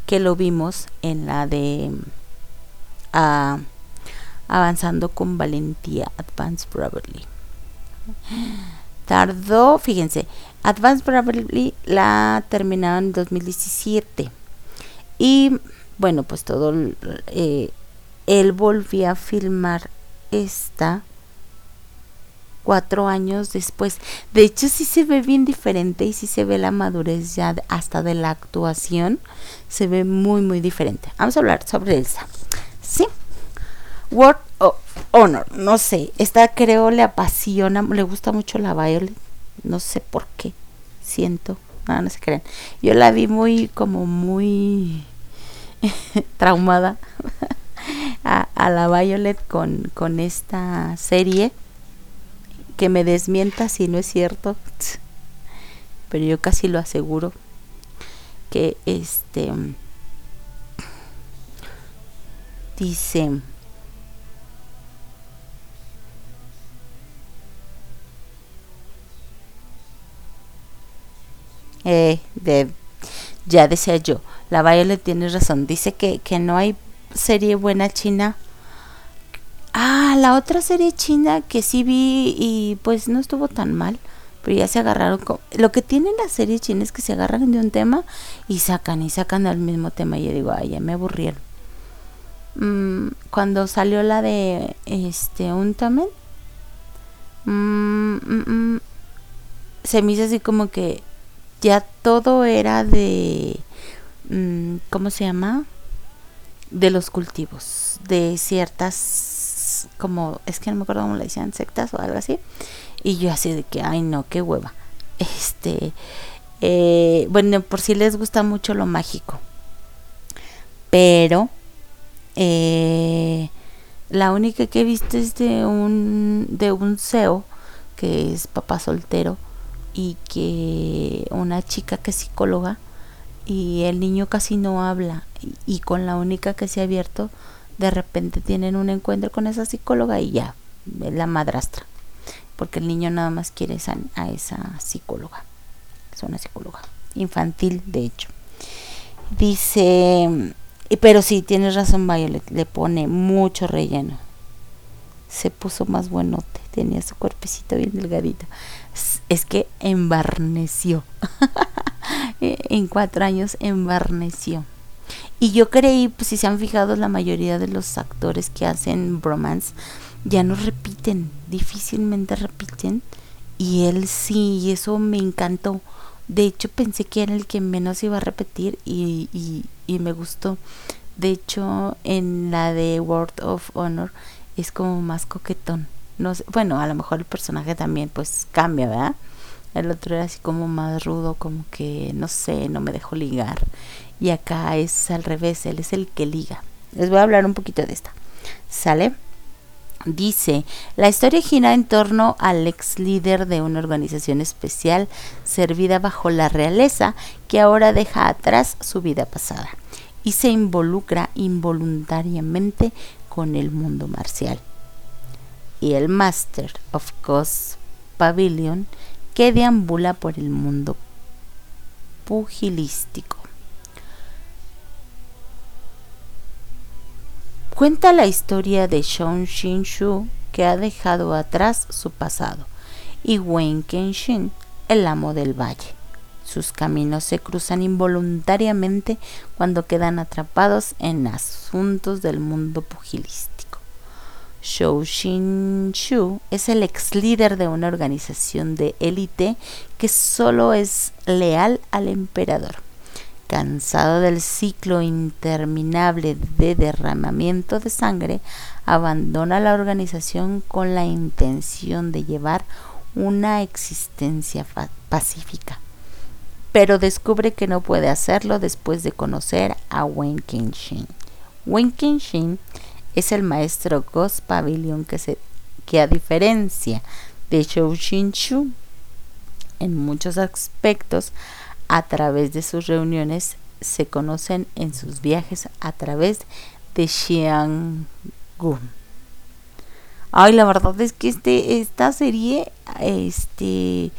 que lo vimos en la de uh, Avanzando con Valentía, Advanced Bravely. Tardó, fíjense, Advanced Bravely la terminaron en 2017. Y bueno, pues todo, eh, él volvió a filmar esta cuatro años después. De hecho, sí se ve bien diferente y sí se ve la madurez ya hasta de la actuación. Se ve muy, muy diferente. Vamos a hablar sobre Elsa. Sí. Word of Honor. No sé. Esta creo le apasiona, le gusta mucho la Violet. No sé por qué. Siento. No, no se creen. Yo la vi muy, como muy traumada a, a, la Violet con, con esta serie que me desmienta si no es cierto, pero yo casi lo aseguro que este dice eh, de ya decía yo, la Violet tiene razón, dice que, que no hay serie buena china. Ah, la otra serie china que sí vi y pues no estuvo tan mal, pero ya se agarraron. Lo que tienen las series chinas es que se agarran de un tema y sacan y sacan al mismo tema. Y yo digo, ay, ya me aburrieron. Mm, cuando salió la de este un tamen, mm, mm, se me hizo así como que ya todo era de, ¿cómo se llama? De los cultivos, de ciertas, como, es que no me acuerdo cómo le decían, sectas o algo así. Y yo así de que, ay no, qué hueva. Este, eh, bueno, por si les gusta mucho lo mágico. Pero eh, la única que he visto es de un, de un CEO, que es papá soltero, y que una chica que es psicóloga, y el niño casi no habla, y, con la única que se ha abierto, de repente tienen un encuentro con esa psicóloga y ya, la madrastra, porque el niño nada más quiere a esa psicóloga, es una psicóloga infantil, de hecho. Dice pero sí, tienes razón, Violet, le pone mucho relleno. Se puso más buenote, tenía su cuerpecito bien delgadito. Es que embarneció. en cuatro años embarneció. Y yo creí, pues si se han fijado, la mayoría de los actores que hacen bromance ya no repiten, difícilmente repiten. Y él sí, y eso me encantó. De hecho, pensé que era el que menos iba a repetir y, y, y me gustó. De hecho, en la de World of Honor es como más coquetón. No sé, bueno, a lo mejor el personaje también pues cambia, ¿verdad? El otro era así como más rudo, como que no sé, no me dejó ligar. Y acá es al revés, él es el que liga. Les voy a hablar un poquito de esta. ¿Sale? Dice, la historia gira en torno al ex líder de una organización especial servida bajo la realeza que ahora deja atrás su vida pasada y se involucra involuntariamente con el mundo marcial. Y el Master of Ghost Pavilion que deambula por el mundo pugilístico. Cuenta la historia de Shon Shin-shu, que ha dejado atrás su pasado, y Wen Kenshin, el amo del valle. Sus caminos se cruzan involuntariamente cuando quedan atrapados en asuntos del mundo pugilístico. Shou Shin-shu es el ex líder de una organización de élite que solo es leal al emperador cansado del ciclo interminable de derramamiento de sangre, abandona la organización con la intención de llevar una existencia pacífica. Pero descubre que no puede hacerlo después de conocer a Wen Kenshin. Wen Kenshin es el maestro Ghost Pavilion que, se, que a diferencia de Shou en muchos aspectos a través de sus reuniones se conocen en sus viajes a través de Xianggu. Ay, la verdad es que este, esta serie este,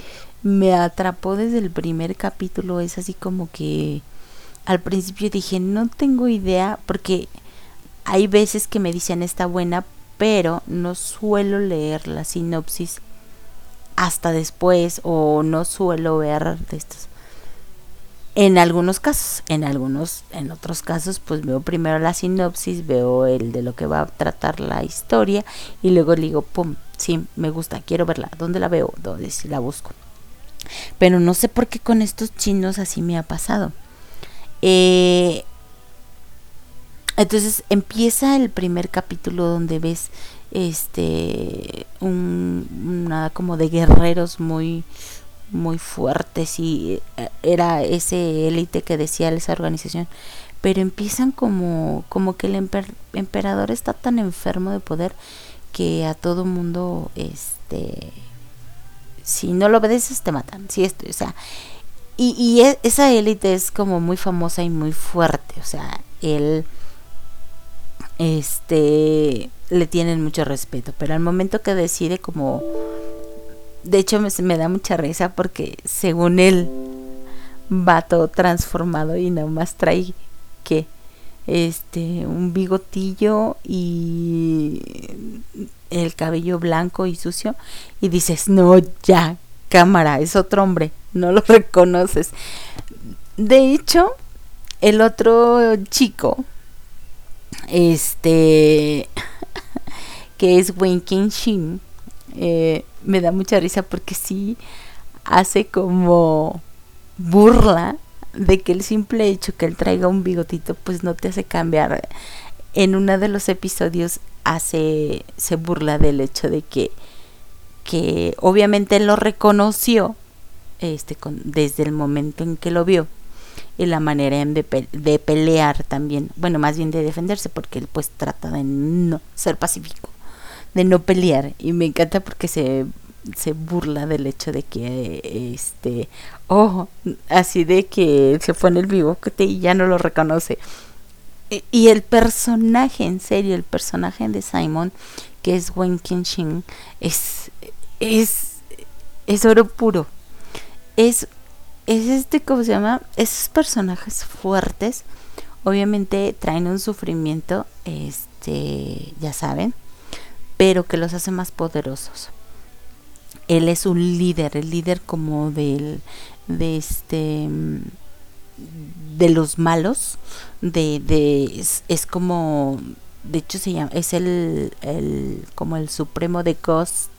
me atrapó desde el primer capítulo. Es así como que al principio dije, no tengo idea, porque hay veces que me dicen está buena, pero no suelo leer la sinopsis hasta después o no suelo ver de estos en algunos casos, en algunos, en otros casos, pues veo primero la sinopsis, veo el de lo que va a tratar la historia y luego digo, pum, sí, me gusta, quiero verla, ¿dónde la veo? ¿Dónde si la busco? Pero no sé por qué con estos chinos así me ha pasado. Eh, entonces empieza el primer capítulo donde ves este un, una como de guerreros muy muy fuertes y eh, era ese élite que decía esa organización. Pero empiezan como como que el emperador está tan enfermo de poder que a todo mundo este si no lo obedeces te matan. Si esto o sea y, y e, esa élite es como muy famosa y muy fuerte. O sea él este le tienen mucho respeto pero al momento que decide como de hecho me, da mucha risa porque según él va todo transformado y nada más trae que este un bigotillo y el cabello blanco y sucio y dices no ya cámara es otro hombre no lo reconoces de hecho el otro chico este que es Wayne Shin eh, me da mucha risa porque sí hace como burla de que el simple hecho que él traiga un bigotito pues no te hace cambiar. En uno de los episodios hace se burla del hecho de que que obviamente él lo reconoció este con, desde el momento en que lo vio y la manera de, de, pelear también, bueno, más bien de defenderse porque él pues trata de no ser pacífico, de no pelear y me encanta porque se se burla del hecho de que este oh así de que se pone el bigote y ya no lo reconoce. Y, el personaje en serio el personaje de Simon que es Wen Kenshin es es es oro puro. Es es este cómo se llama esos personajes fuertes obviamente traen un sufrimiento este ya saben pero que los hace más poderosos. Él es un líder, el líder como del, de este, de los malos, de, de es, como, de hecho se llama, es el, el, como el supremo de Ghost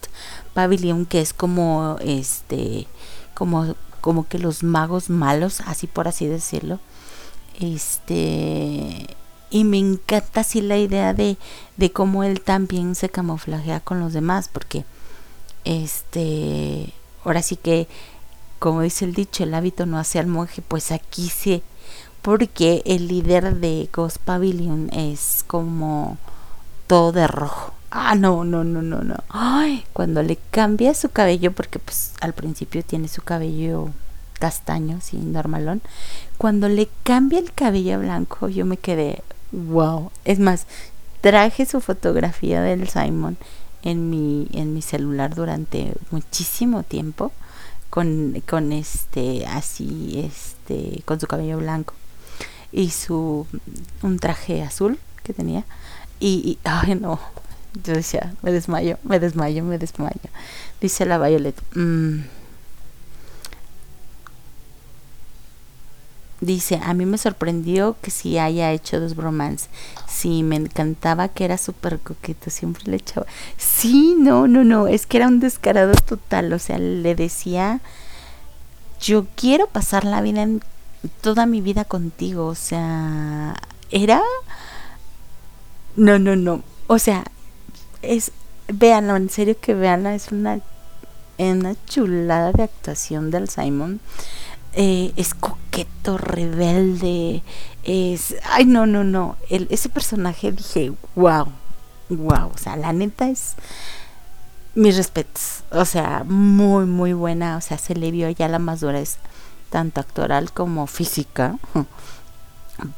Pavilion, que es como, este, como, como que los magos malos, así por así decirlo, este, y me encanta así la idea de, de cómo él también se camuflajea con los demás, porque este, ahora sí que, como dice el dicho, el hábito no hace al monje, pues aquí sí, porque el líder de Ghost Pavilion es como todo de rojo. Ah, no, no, no, no, no. Ay, cuando le cambia su cabello, porque pues al principio tiene su cabello castaño, sí, normalón. Cuando le cambia el cabello blanco, yo me quedé, wow. Es más, traje su fotografía del Simon en mi, en mi celular durante muchísimo tiempo con, con este así este con su cabello blanco y su un traje azul que tenía y, ay no yo decía me desmayo me desmayo me desmayo dice la Violet mm, Dice, a mí me sorprendió que si haya hecho dos bromances. Sí, me encantaba que era súper coqueto, siempre le echaba. Sí, no, no, no, es que era un descarado total. O sea, le decía, yo quiero pasar la vida en toda mi vida contigo. O sea, era... No, no, no. O sea, es... Véanlo, en serio que véanlo, es una, una chulada de actuación del Simon. Eh, es coqueto, rebelde, es... Ay, no, no, no. El, ese personaje dije, wow, wow. O sea, la neta es... Mis respetos. O sea, muy, muy buena. O sea, se le vio ya la madurez, tanto actoral como física.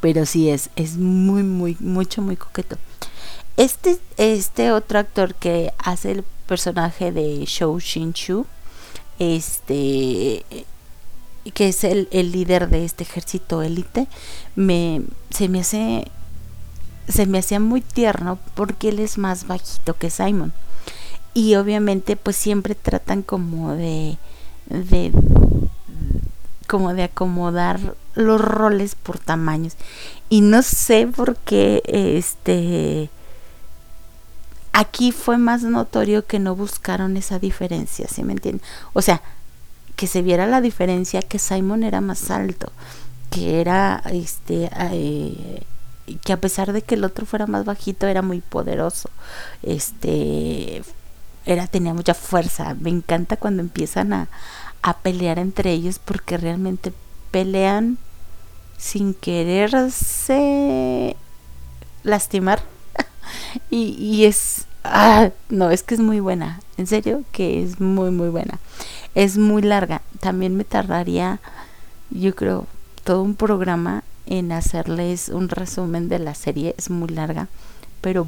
Pero sí es, es muy, muy, mucho, muy coqueto. Este, este otro actor que hace el personaje de Shou Shin-chu, este que es el, el líder de este ejército élite, me, se me hace se me hacía muy tierno porque él es más bajito que Simon. Y obviamente pues siempre tratan como de, de como de acomodar los roles por tamaños. Y no sé por qué este aquí fue más notorio que no buscaron esa diferencia, ¿sí me entienden? O sea, que se viera la diferencia que Simon era más alto, que era este eh, que a pesar de que el otro fuera más bajito era muy poderoso. Este era tenía mucha fuerza. Me encanta cuando empiezan a, a pelear entre ellos porque realmente pelean sin quererse lastimar. Y, es ah, no, es que es muy buena. En serio que es muy muy buena es muy larga. También me tardaría, yo creo, todo un programa en hacerles un resumen de la serie. Es muy larga, pero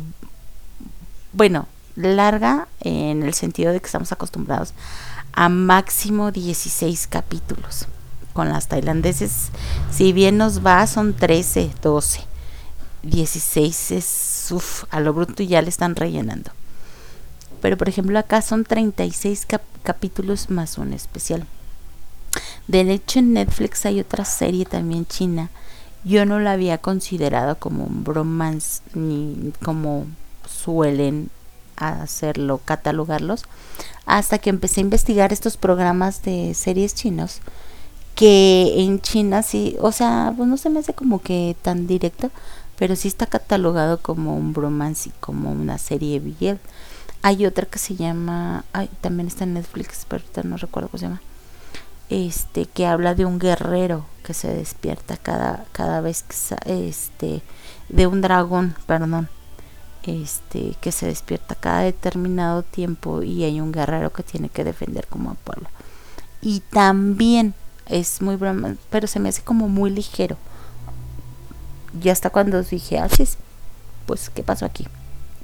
bueno, larga en el sentido de que estamos acostumbrados a máximo 16 capítulos. con las tailandeses, si bien nos va, son 13, 12. 16 es, uff, a lo bruto ya le están rellenando. Pero por ejemplo acá son 36 capítulos más un especial. De hecho en Netflix hay otra serie también china. Yo no la había considerado como un bromance ni como suelen hacerlo, catalogarlos, hasta que empecé a investigar estos programas de series chinos que en China sí, o sea, pues no se me hace como que tan directo, pero sí está catalogado como un bromance y como una serie bien. Hay otra que se llama, ay, también está en Netflix, pero no recuerdo cómo se llama. Este, que habla de un guerrero que se despierta cada, cada vez que este, de un dragón, perdón, este, que se despierta cada determinado tiempo y hay un guerrero que tiene que defender como a pueblo. Y también es muy bromance, pero se me hace como muy ligero y hasta cuando dije, ah, pues, ¿qué pasó aquí?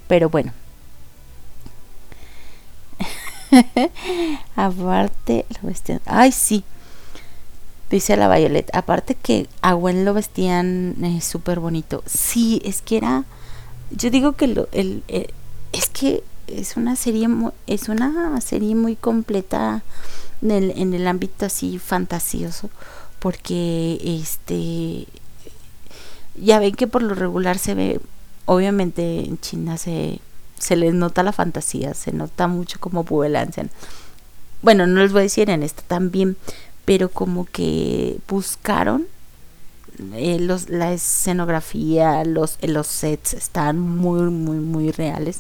Pero bueno. Aparte, lo vestían. Ay, sí. Dice la Violet. Aparte que a Gwen lo vestían eh, súper bonito. Sí, es que era. Yo digo que lo, el, eh, es que es una serie muy, es una serie muy completa en el, en el ámbito así fantasioso. Porque este ya ven que por lo regular se ve, obviamente en China se, se les nota la fantasía, se nota mucho como vuelan. Bueno, no les voy a decir en esto también, pero como que buscaron eh, los, la escenografía, los, los sets están muy, muy, muy reales,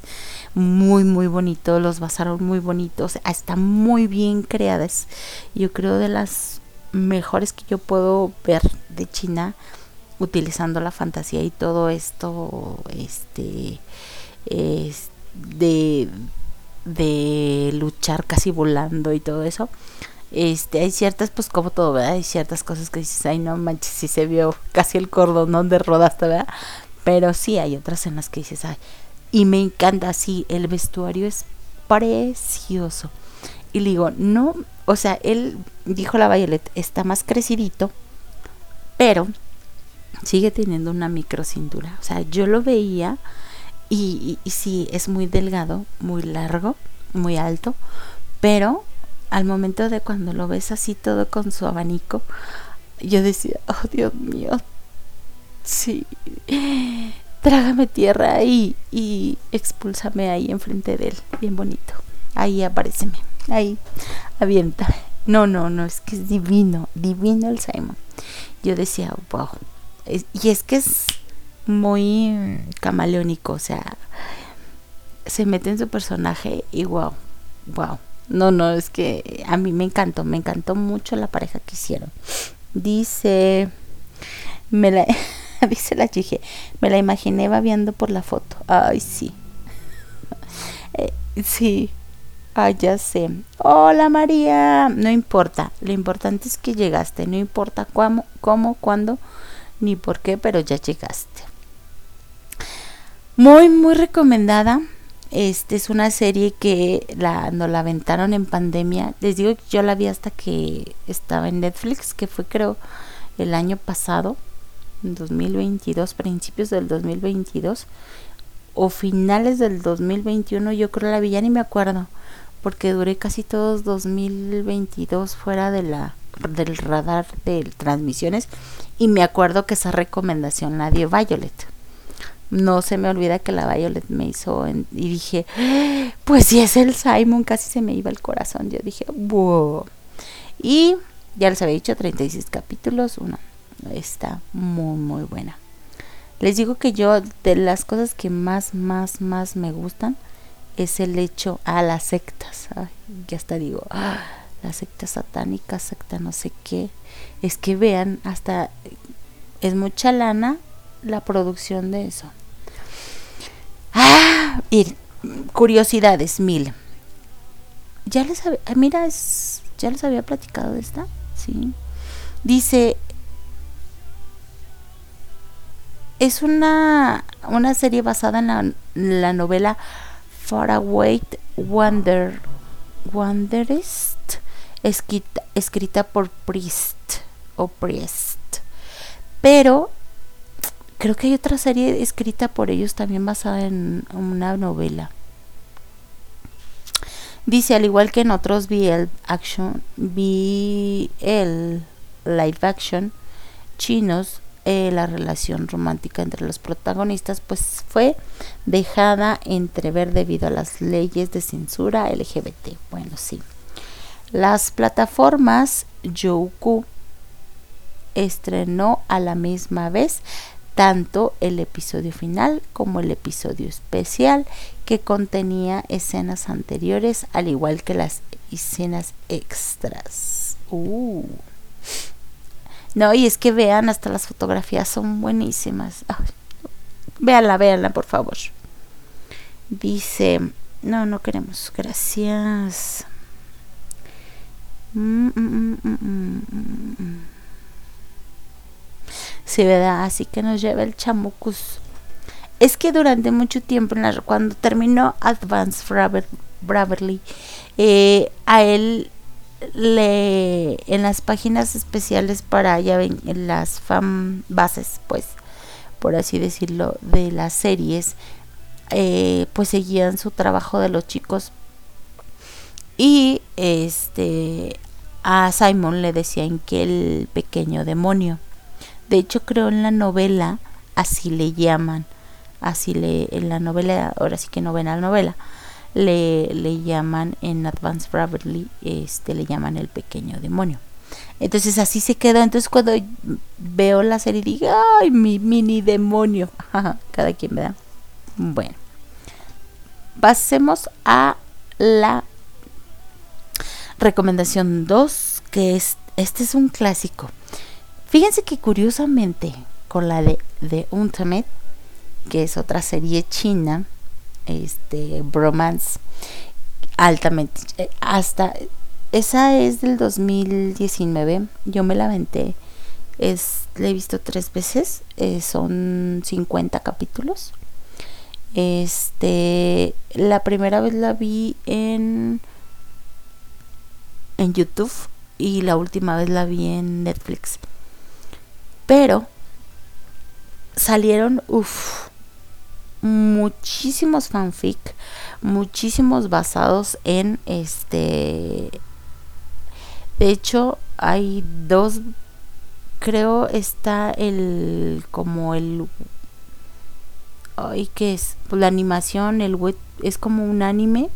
muy, muy bonitos, los basaron muy bonitos, están muy bien creadas. Yo creo de las mejores que yo puedo ver de China utilizando la fantasía y todo esto este es de de luchar casi volando y todo eso este hay ciertas pues como todo verdad hay ciertas cosas que dices ay no manches si se vio casi el cordón de rodaste verdad pero sí hay otras en las que dices ay y me encanta sí el vestuario es precioso y le digo no o sea él dijo la Violet está más crecidito pero sigue teniendo una micro cintura. O sea, yo lo veía y, y, sí, es muy delgado, muy largo, muy alto, pero al momento de cuando lo ves así todo con su abanico, yo decía, oh Dios mío, sí, trágame tierra y, y expúlsame ahí enfrente de él, bien bonito. Ahí apareceme, ahí, avienta. No, no, no, es que es divino, divino el Simon. Yo decía, wow, y es que es muy camaleónico, o sea, se mete en su personaje y wow, wow. No, no, es que a mí me encantó, me encantó mucho la pareja que hicieron. Dice, me la, dice la chije, me la imaginé babeando por la foto. Ay, sí. Eh, sí. Ay, ya sé. Hola María. No importa. Lo importante es que llegaste. No importa cómo, cómo cuándo ni por qué, pero ya llegaste. Muy, muy recomendada. Este es una serie que la, nos la aventaron en pandemia. Les digo que yo la vi hasta que estaba en Netflix, que fue creo el año pasado, en 2022, principios del 2022 o finales del 2021, yo creo la vi, ya ni me acuerdo, porque duré casi todos 2022 fuera de la del radar de transmisiones y me acuerdo que esa recomendación la dio Violet. No se me olvida que la Violet me hizo y dije, pues si es el Simon, casi se me iba el corazón. Yo dije, wow. Y ya les había dicho, 36 capítulos, una está muy, muy buena. Les digo que yo, de las cosas que más, más, más me gustan, es el hecho a las sectas. Ya hasta digo, ah, la secta satánica, secta no sé qué. Es que vean, hasta es mucha lana la producción de eso. Ah, y curiosidades mil. Ya les había, ah, ya les había platicado de esta, sí. Dice, es una, una serie basada en la, la novela Far Away Wonder, Wanderest escrita, escrita por Priest. o Priest. Pero creo que hay otra serie escrita por ellos también basada en una novela. Dice, al igual que en otros BL action, BL live action chinos, eh, la relación romántica entre los protagonistas pues fue dejada entrever debido a las leyes de censura LGBT. Bueno, sí. Las plataformas Youku estrenó a la misma vez tanto el episodio final como el episodio especial que contenía escenas anteriores al igual que las escenas extras. Uh. No, y es que vean, hasta las fotografías son buenísimas. véanla, véanla, por favor. Dice, no, no queremos, gracias. Mm, mm, mm, sí, ¿verdad? Así que nos lleva el chamucus. Es que durante mucho tiempo, cuando terminó Advanced Braverly, eh, a él le en las páginas especiales para ya ven en las fan bases pues por así decirlo de las series eh, pues seguían su trabajo de los chicos y este a Simon le decían que el pequeño demonio de hecho creo en la novela así le llaman así le en la novela ahora sí que no ven la novela le, le llaman en Advanced Braverly, este, le llaman el pequeño demonio. Entonces así se quedó. Entonces cuando veo la serie digo, ay, mi mini demonio. Cada quien me da. Bueno. Pasemos a la recomendación 2, que es, este es un clásico. Fíjense que curiosamente, con la de, de Ultimate, que es otra serie china, este bromance altamente eh, hasta esa es del 2019 yo me la aventé es la he visto tres veces eh, son 50 capítulos este la primera vez la vi en en YouTube y la última vez la vi en Netflix pero salieron uff muchísimos fanfic, muchísimos basados en este... De hecho, hay dos, creo está el, como el... Ay, ¿qué es? Pues la animación, el web, es como un anime,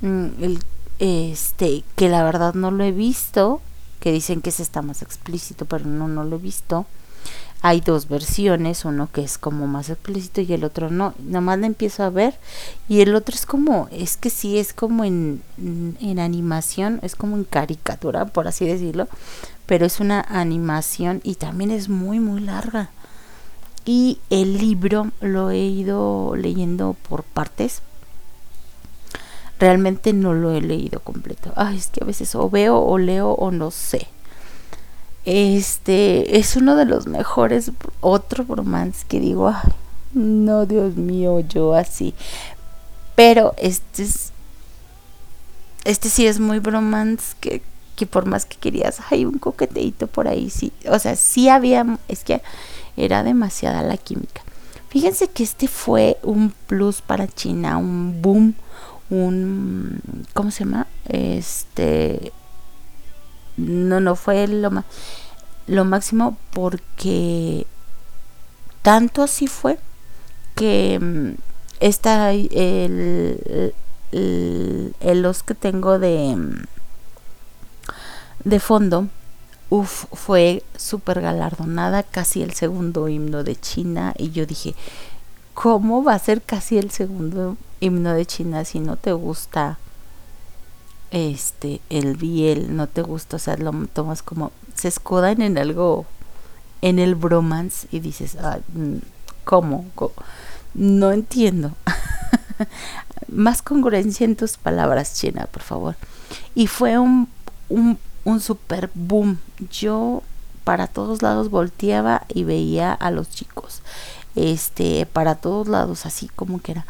mm, el, este, que la verdad no lo he visto, que dicen que ese está más explícito, pero no, no lo he visto hay dos versiones, uno que es como más explícito y el otro no. Nomás la empiezo a ver y el otro es como, es que sí, es como en, en, animación, es como en caricatura, por así decirlo, pero es una animación y también es muy, muy larga. Y el libro lo he ido leyendo por partes. Realmente no lo he leído completo. Ay, es que a veces o veo o leo o no sé. Este es uno de los mejores, otro bromance que digo, ay, no, Dios mío, yo así. Pero este es, este sí es muy bromance que, que por más que querías, hay un coqueteito por ahí, sí. O sea, sí había, es que era demasiada la química. Fíjense que este fue un plus para China, un boom, un, ¿cómo se llama? Este, no, no fue lo más lo máximo porque tanto así fue que mm, esta el, el, los que tengo de mm, de fondo uf, fue súper galardonada casi el segundo himno de China y yo dije cómo va a ser casi el segundo himno de China si no te gusta este el biel no te gusta o sea lo tomas como se escudan en algo en el bromance y dices mm, ¿cómo? no entiendo. Más congruencia en tus palabras China por favor. Y fue un un, un super boom. Yo para todos lados volteaba y veía a los chicos este para todos lados así como que era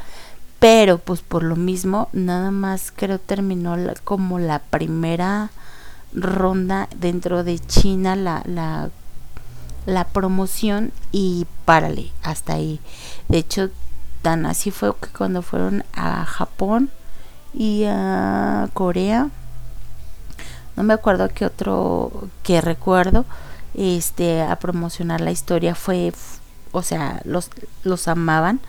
pero pues por lo mismo nada más creo terminó como la primera ronda dentro de China la, la, promoción y párale, hasta ahí. De hecho, tan así fue que cuando fueron a Japón y a Corea, no me acuerdo qué otro que recuerdo, este, a promocionar la historia fue, o sea, los, los amaban,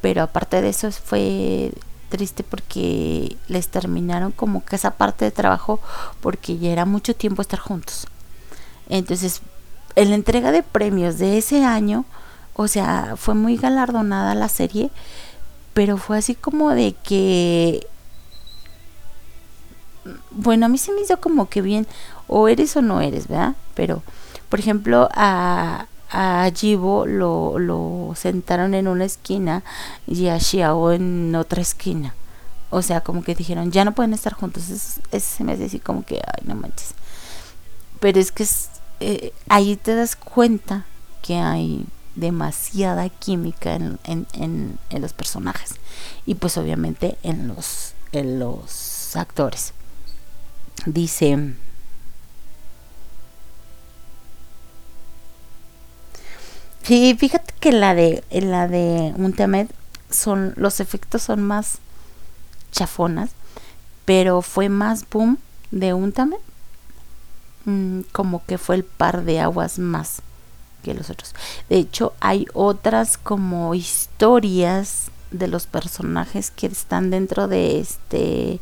pero aparte de eso fue triste porque les terminaron como que esa parte de trabajo porque ya era mucho tiempo estar juntos. Entonces, en la entrega de premios de ese año, o sea, fue muy galardonada la serie, pero fue así como de que bueno, a mí se me hizo como que bien, o eres o no eres, ¿verdad? Pero, por ejemplo, a, a Jibo lo, sentaron en una esquina y a Xiao en otra esquina. O sea, como que dijeron, ya no pueden estar juntos. Ese se me hace así como que, ay, no manches. Pero es que es, eh, ahí te das cuenta que hay demasiada química en, los personajes. Y pues obviamente en los actores. Dice... Sí, fíjate que la de la de Untamed son los efectos son más chafonas, pero fue más boom de Untamed. Mm, como que fue el par de aguas más que los otros. De hecho, hay otras como historias de los personajes que están dentro de este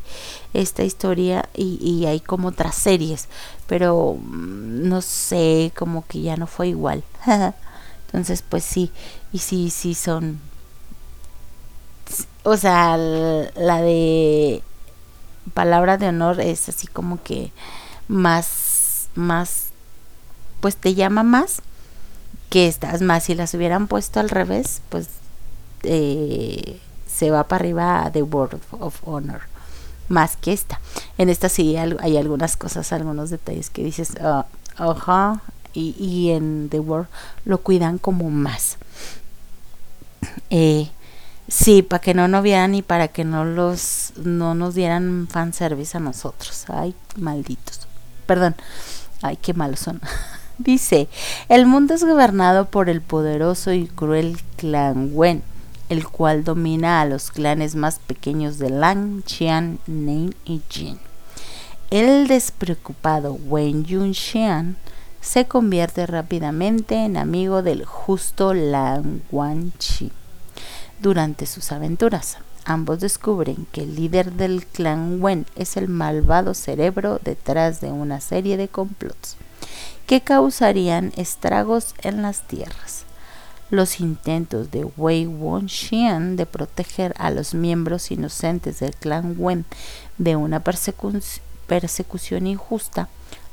esta historia y, y hay como otras series pero mm, no sé como que ya no fue igual Entonces, pues sí, y sí, sí son... O sea, la de palabra de honor es así como que más, más, pues te llama más que estas más. Si las hubieran puesto al revés, pues eh, se va para arriba The Word of Honor más que esta. En esta sí hay, algunas cosas, algunos detalles que dices, uh, ajá, y, y en The World lo cuidan como más. Eh, sí, para que no nos vieran y para que no los no nos dieran fanservice a nosotros. Ay, malditos. Perdón. Ay, qué malos son. Dice, el mundo es gobernado por el poderoso y cruel clan Wen, el cual domina a los clanes más pequeños de Lang, Qian, Nein y Jin. El despreocupado Wen Yunxian se convierte rápidamente en amigo del justo Lan Wangchi. Durante sus aventuras, ambos descubren que el líder del clan Wen es el malvado cerebro detrás de una serie de complots que causarían estragos en las tierras. Los intentos de Wei Wuxian de proteger a los miembros inocentes del clan Wen de una persecución injusta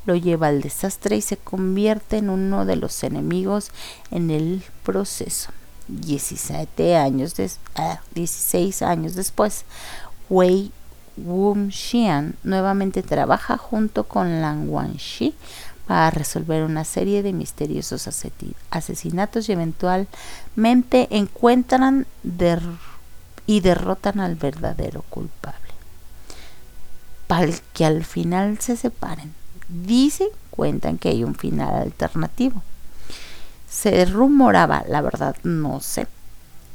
lo lleva al desastre y se convierte en uno de los enemigos en el proceso. 17 años 16 ah, años después, Wei Wuxian nuevamente trabaja junto con Lang Wangxi para resolver una serie de misteriosos asesinatos y eventualmente encuentran y derrotan al verdadero culpable. Para que al final se separen dicen, cuentan que hay un final alternativo. Se rumoraba, la verdad no sé,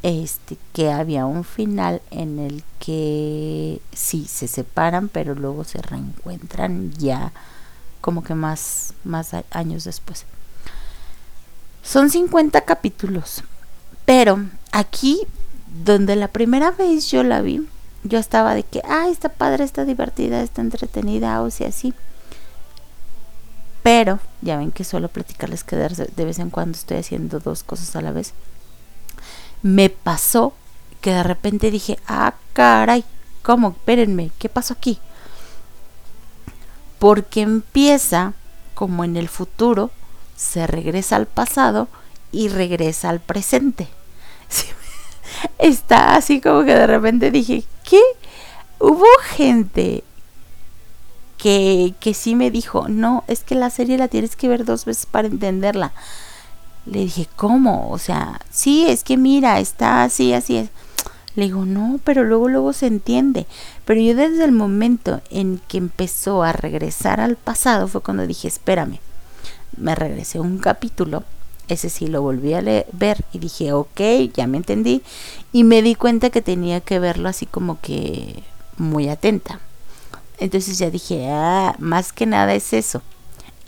este que había un final en el que sí se separan, pero luego se reencuentran ya como que más más años después. Son 50 capítulos, pero aquí donde la primera vez yo la vi, yo estaba de que, ah, está padre, está divertida, está entretenida, o sea, así. Pero ya ven que suelo platicarles que de vez en cuando estoy haciendo dos cosas a la vez. Me pasó que de repente dije, ah, caray, ¿cómo? Espérenme, ¿qué pasó aquí? Porque empieza como en el futuro, se regresa al pasado y regresa al presente. Está así como que de repente dije, ¿qué? Hubo gente que, que sí me dijo, no, es que la serie la tienes que ver dos veces para entenderla. Le dije, ¿cómo? O sea, sí, es que mira, está así, así es. Le digo, no, pero luego, luego se entiende. Pero yo desde el momento en que empezó a regresar al pasado fue cuando dije, espérame. Me regresé un capítulo, ese sí lo volví a ver y dije, ok, ya me entendí. Y me di cuenta que tenía que verlo así como que muy atenta. Entonces ya dije, ah, más que nada es eso.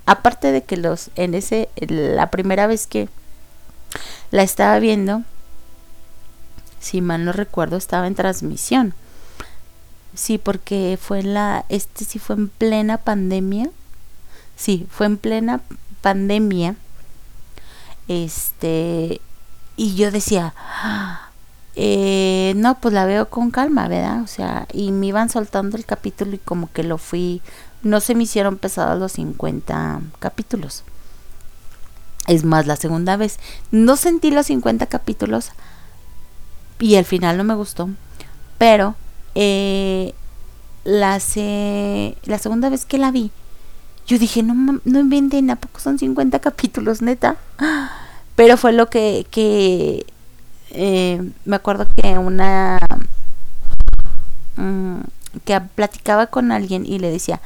Aparte de que los, en ese, la primera vez que la estaba viendo, si mal no recuerdo, estaba en transmisión. Sí, porque fue en la, este sí fue en plena pandemia. Sí, fue en plena pandemia. Este, y yo decía, eh, no, pues la veo con calma, ¿verdad? O sea, y me iban soltando el capítulo y como que lo fui, no se me hicieron pesados los 50 capítulos. Es más, la segunda vez no sentí los 50 capítulos y al final no me gustó. Pero eh, la, la segunda vez que la vi, yo dije, no, no inventen, ¿a poco son 50 capítulos, neta? Pero fue lo que, que eh, me acuerdo que una... Mm, que platicaba con alguien y le decía,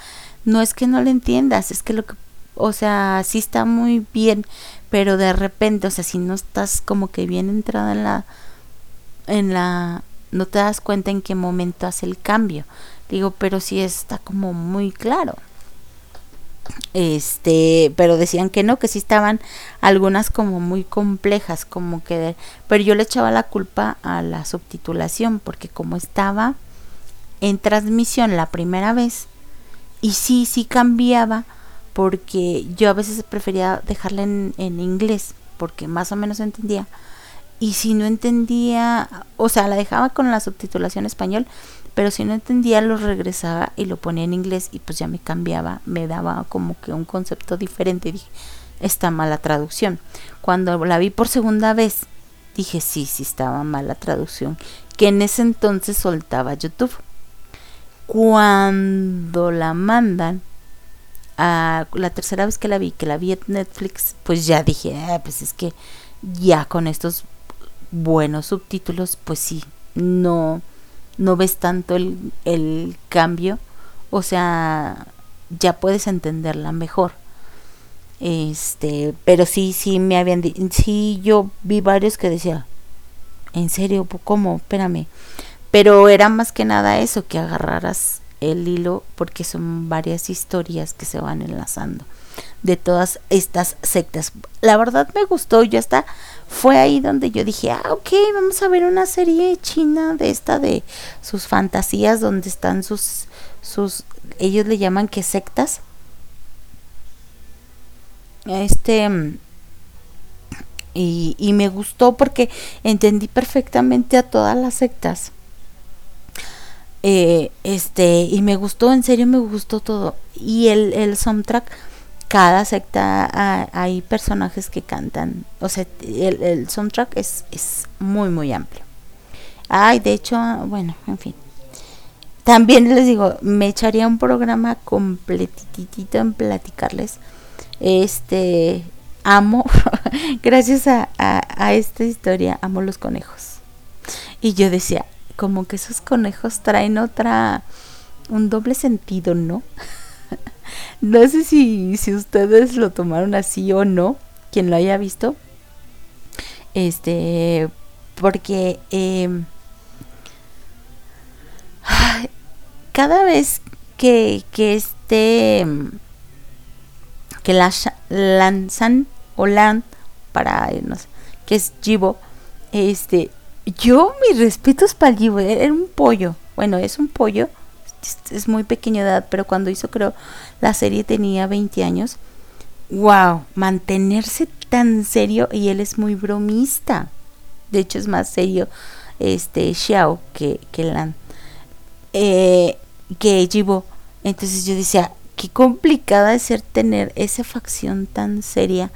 no es que no le entiendas, es que lo que, o sea, sí está muy bien, pero de repente, o sea, si no estás como que bien entrada en la en la no te das cuenta en qué momento hace el cambio. Digo, pero sí está como muy claro. Este, pero decían que no, que sí estaban algunas como muy complejas, como que pero yo le echaba la culpa a la subtitulación porque como estaba en transmisión la primera vez y sí sí cambiaba porque yo a veces prefería dejarla en, en inglés porque más o menos entendía y si no entendía, o sea, la dejaba con la subtitulación español, pero si no entendía lo regresaba y lo ponía en inglés y pues ya me cambiaba, me daba como que un concepto diferente, dije, está mala traducción. Cuando la vi por segunda vez, dije, sí, sí estaba mala traducción, que en ese entonces soltaba YouTube. Cuando la mandan a la tercera vez que la vi, que la vi en Netflix, pues ya dije, ah, pues es que ya con estos buenos subtítulos, pues sí, no, no ves tanto el, el cambio, o sea, ya puedes entenderla mejor. Este, pero sí, sí me habían sí yo vi varios que decía, ¿en serio? ¿Cómo? Espérame. Pero era más que nada eso, que agarraras el hilo porque son varias historias que se van enlazando de todas estas sectas. La verdad me gustó, ya está fue ahí donde yo dije, ah, ok, vamos a ver una serie china de esta de sus fantasías, donde están sus, sus, ellos le llaman que sectas. Este, y, y me gustó porque entendí perfectamente a todas las sectas. Eh, este, y me gustó, en serio me gustó todo. Y el, el soundtrack cada secta hay personajes que cantan. O sea, el, el soundtrack es, es, muy, muy amplio. Ay, de hecho, bueno, en fin. También les digo, me echaría un programa completitito en platicarles. Este, amo, gracias a, a, a esta historia, amo los conejos. Y yo decía, como que esos conejos traen otra, un doble sentido, ¿no? No sé si, si ustedes lo tomaron así o no, quien lo haya visto. Este, porque eh, cada vez que, que este, que la, lanzan o lan para, no sé, que es Jibo, este, yo mis respetos para el Jibo, era un pollo, bueno, es un pollo es muy pequeño de edad, pero cuando hizo creo la serie tenía 20 años. Wow, mantenerse tan serio y él es muy bromista. De hecho es más serio este Xiao que, que Lan. Eh, que Jibo. Entonces yo decía, qué complicada es ser tener esa facción tan seria.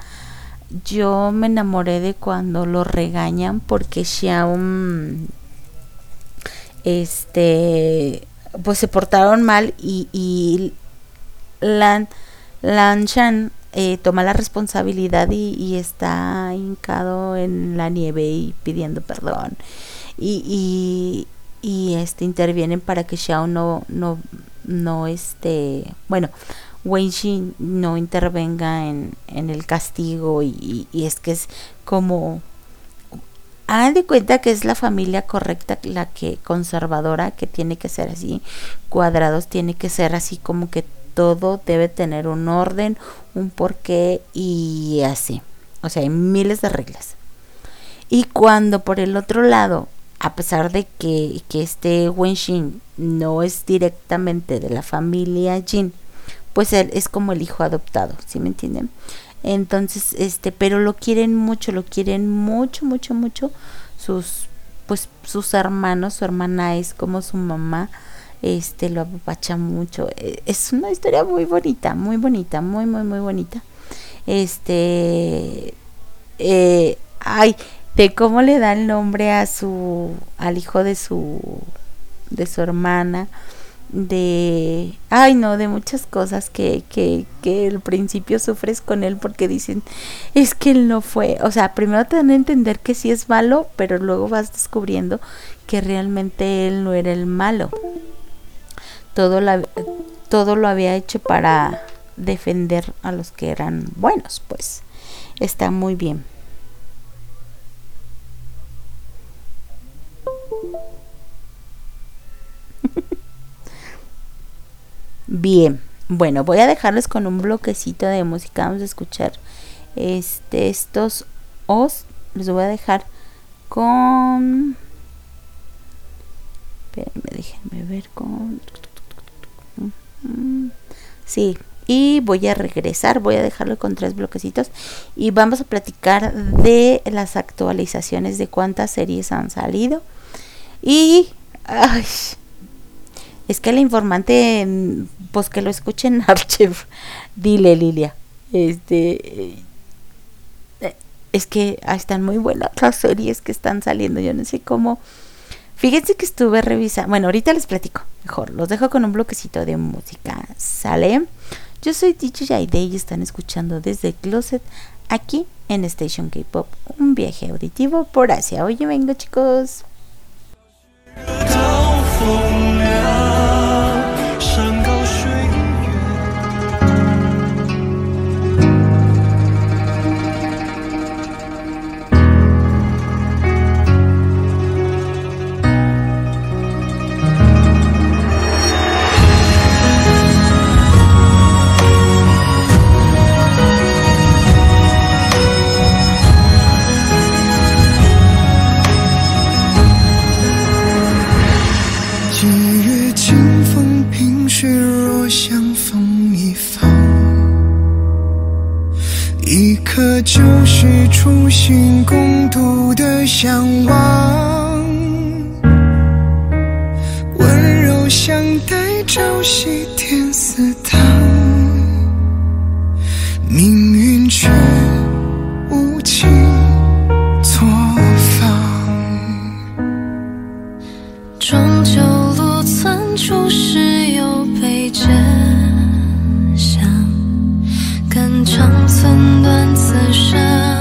Yo me enamoré de cuando lo regañan porque Xiao mm, este pues se portaron mal y, y Lan, Lan Shan eh, toma la responsabilidad y, está hincado en la nieve y pidiendo perdón. y, y, este intervienen para que Xiao no, no, no este, bueno, no intervenga en, en el castigo y, es que es como hagan de cuenta que es la familia correcta la que conservadora que tiene que ser así cuadrados tiene que ser así como que todo debe tener un orden un porqué y así o sea hay miles de reglas y cuando por el otro lado a pesar de que, que este Wenxin no es directamente de la familia Jin pues él es como el hijo adoptado, ¿sí me entienden? Entonces, este, pero lo quieren mucho, lo quieren mucho, mucho, mucho sus pues sus hermanos, su hermana es como su mamá, este lo apapacha mucho. E, es una historia muy bonita, muy bonita, muy muy muy bonita. Este eh, ay, de cómo le da el nombre a su al hijo de su de su hermana de, ay no, de muchas cosas que, que, que el principio sufres con él porque dicen, es que él no fue, o sea, primero te dan a entender que sí es malo, pero luego vas descubriendo que realmente él no era el malo. Todo, la, todo lo había hecho para defender a los que eran buenos, pues está muy bien. Bien, bueno, voy a dejarles con un bloquecito de música. Vamos a escuchar este, estos os. Les voy a dejar con. Déjenme ver con. Sí, y voy a regresar, voy a dejarlo con tres bloquecitos y vamos a platicar de las actualizaciones de cuántas series han salido y ay, es que el informante, pues que lo escuchen Archive. Dile, Lilia. Este. Eh, es que están muy buenas las series que están saliendo. Yo no sé cómo. Fíjense que estuve revisando. Bueno, ahorita les platico. Mejor, los dejo con un bloquecito de música. ¿Sale? Yo soy DJ Yaide y están escuchando desde Closet aquí en Station K-Pop. Un viaje auditivo por Asia. Oye, vengo, chicos. 就是初心共度的向往，温柔相待，朝夕天似汤，命运却无情作放。终究路寸处时有悲真相，肝肠寸断。身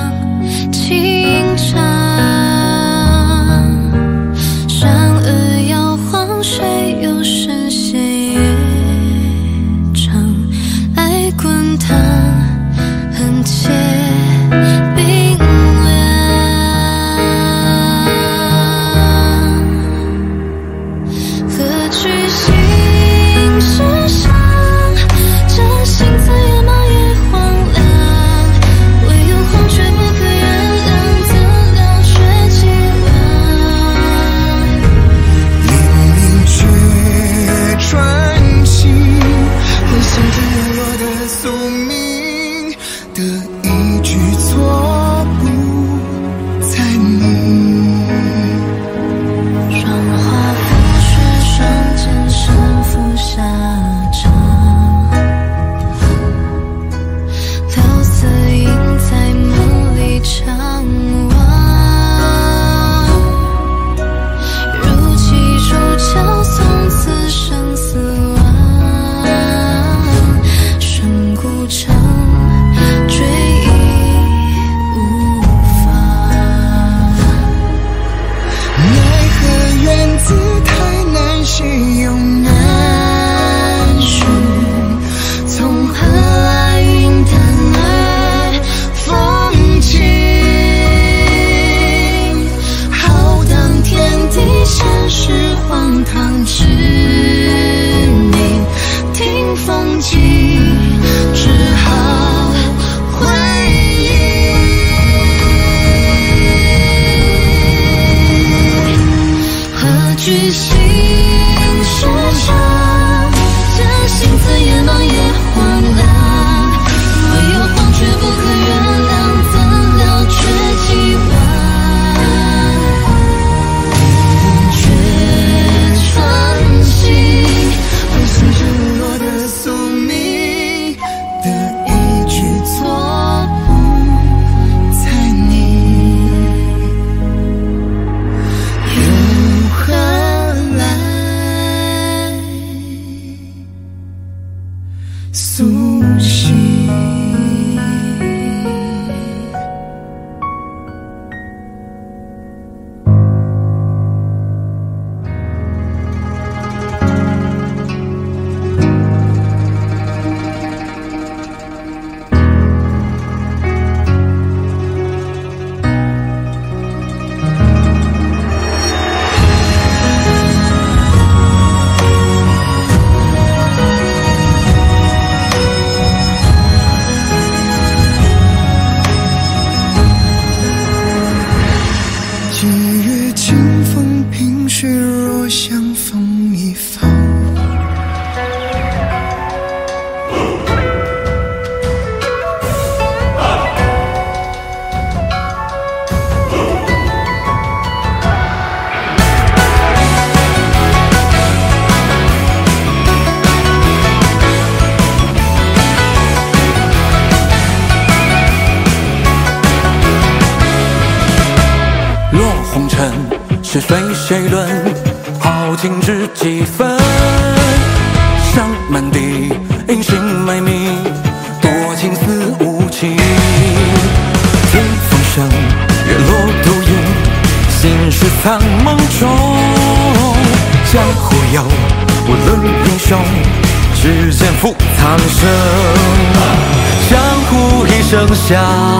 자.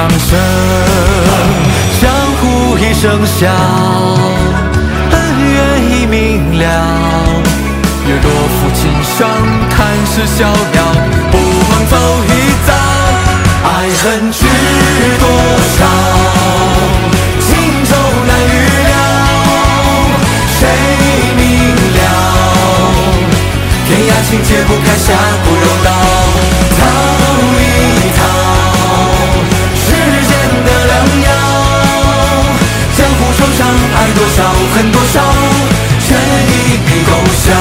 相生江湖一声笑，恩怨已明了。月落负荆，伤叹世逍遥。不枉走一遭，爱恨知多少。情仇难预料，谁明了？天涯情劫，不开侠骨柔道。爱多少，恨多少，全一笔勾销。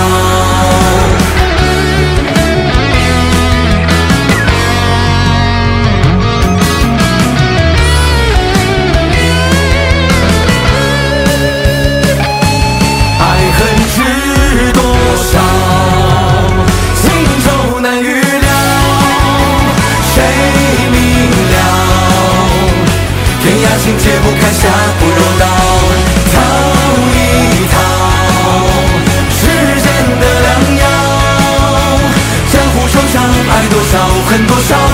爱恨知多少，情仇难预料，谁明了？天涯情解不开，下不。多少恨，多少？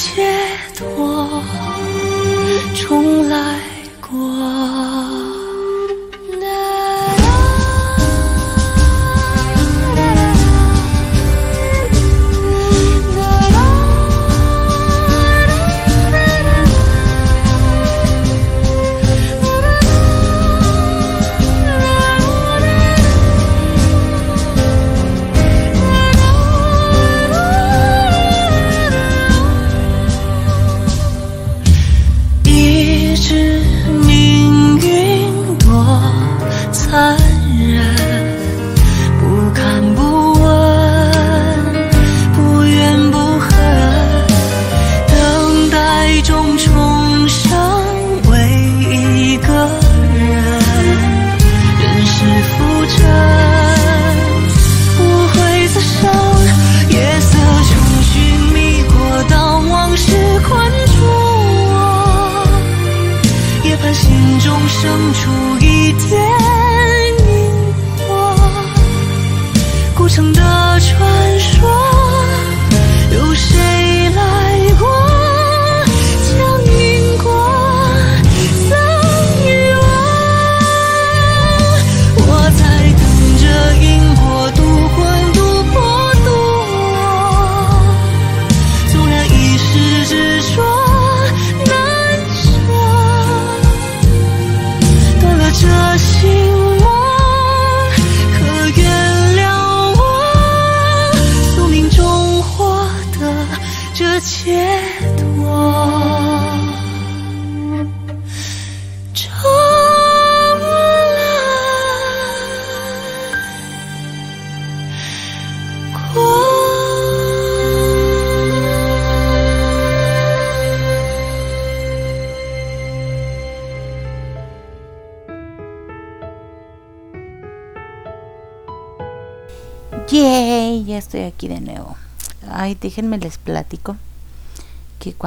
解脱。重来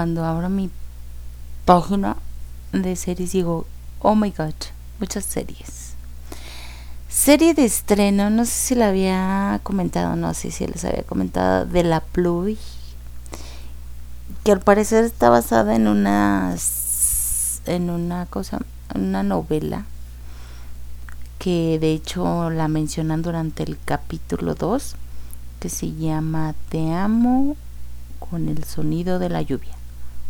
cuando abro mi página de series digo, oh my god, muchas series. Serie de estreno, no sé si la había comentado, no sé si les había comentado de La Pluie, que al parecer está basada en una en una cosa, una novela que de hecho la mencionan durante el capítulo 2 que se llama Te amo con el sonido de la lluvia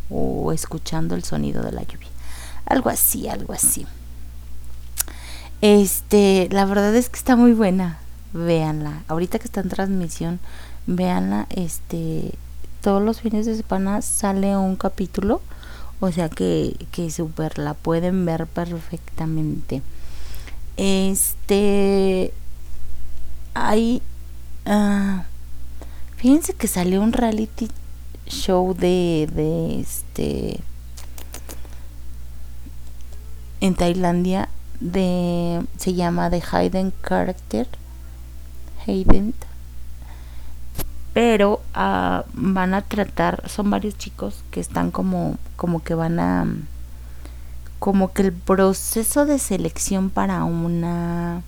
o escuchando el sonido de la lluvia. Algo así, algo así. Este, la verdad es que está muy buena. Véanla. Ahorita que está en transmisión, véanla. Este, todos los fines de semana sale un capítulo. O sea que, que super la pueden ver perfectamente. Este. Hay. ah, fíjense que salió un reality show de. de este. En Tailandia. De. Se llama The Hayden Character. Hayden. Pero ah, van a tratar. Son varios chicos que están como. Como que van a como que el proceso de selección para una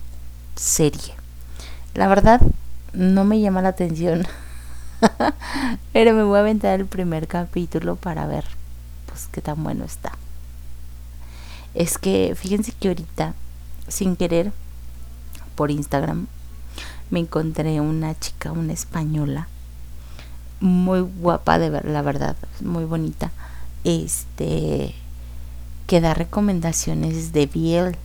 serie. La verdad, no me llama la atención. Pero me voy a aventar el primer capítulo para ver pues qué tan bueno está. Es que fíjense que ahorita, sin querer, por Instagram, me encontré una chica, una española, muy guapa de ver, la verdad, muy bonita. Este que da recomendaciones de Biel,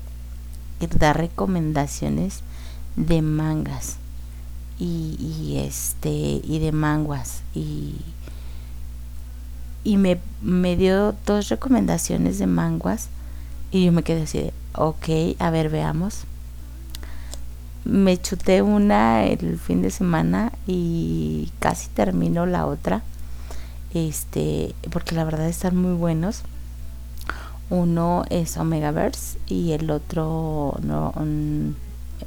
que da recomendaciones de mangas y, este y de manguas. Y y me, me dio dos recomendaciones de manguas y yo me quedé así de ok a ver veamos. Me chuté una el fin de semana y casi termino la otra este porque la verdad están muy buenos. Uno es Omegaverse y el otro no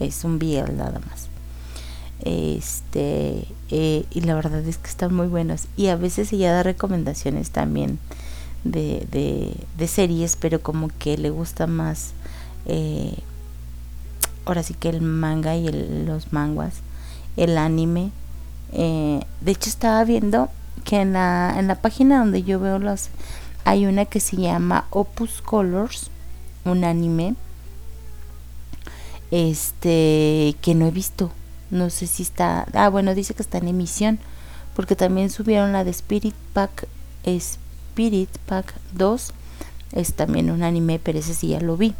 es un BL nada más. Este, eh, y la verdad es que están muy buenos. Y a veces ella da recomendaciones también de, de, series, pero como que le gusta más, eh, ahora sí que el manga y los manguas, el anime. Eh, de hecho, estaba viendo que en la, en la página donde yo veo los, hay una que se llama Opus Colors, un anime este que no he visto. No sé si está, ah bueno, dice que está en emisión, porque también subieron la de Spirit Pack Spirit Pack 2. Es también un anime, pero ese sí ya lo vi.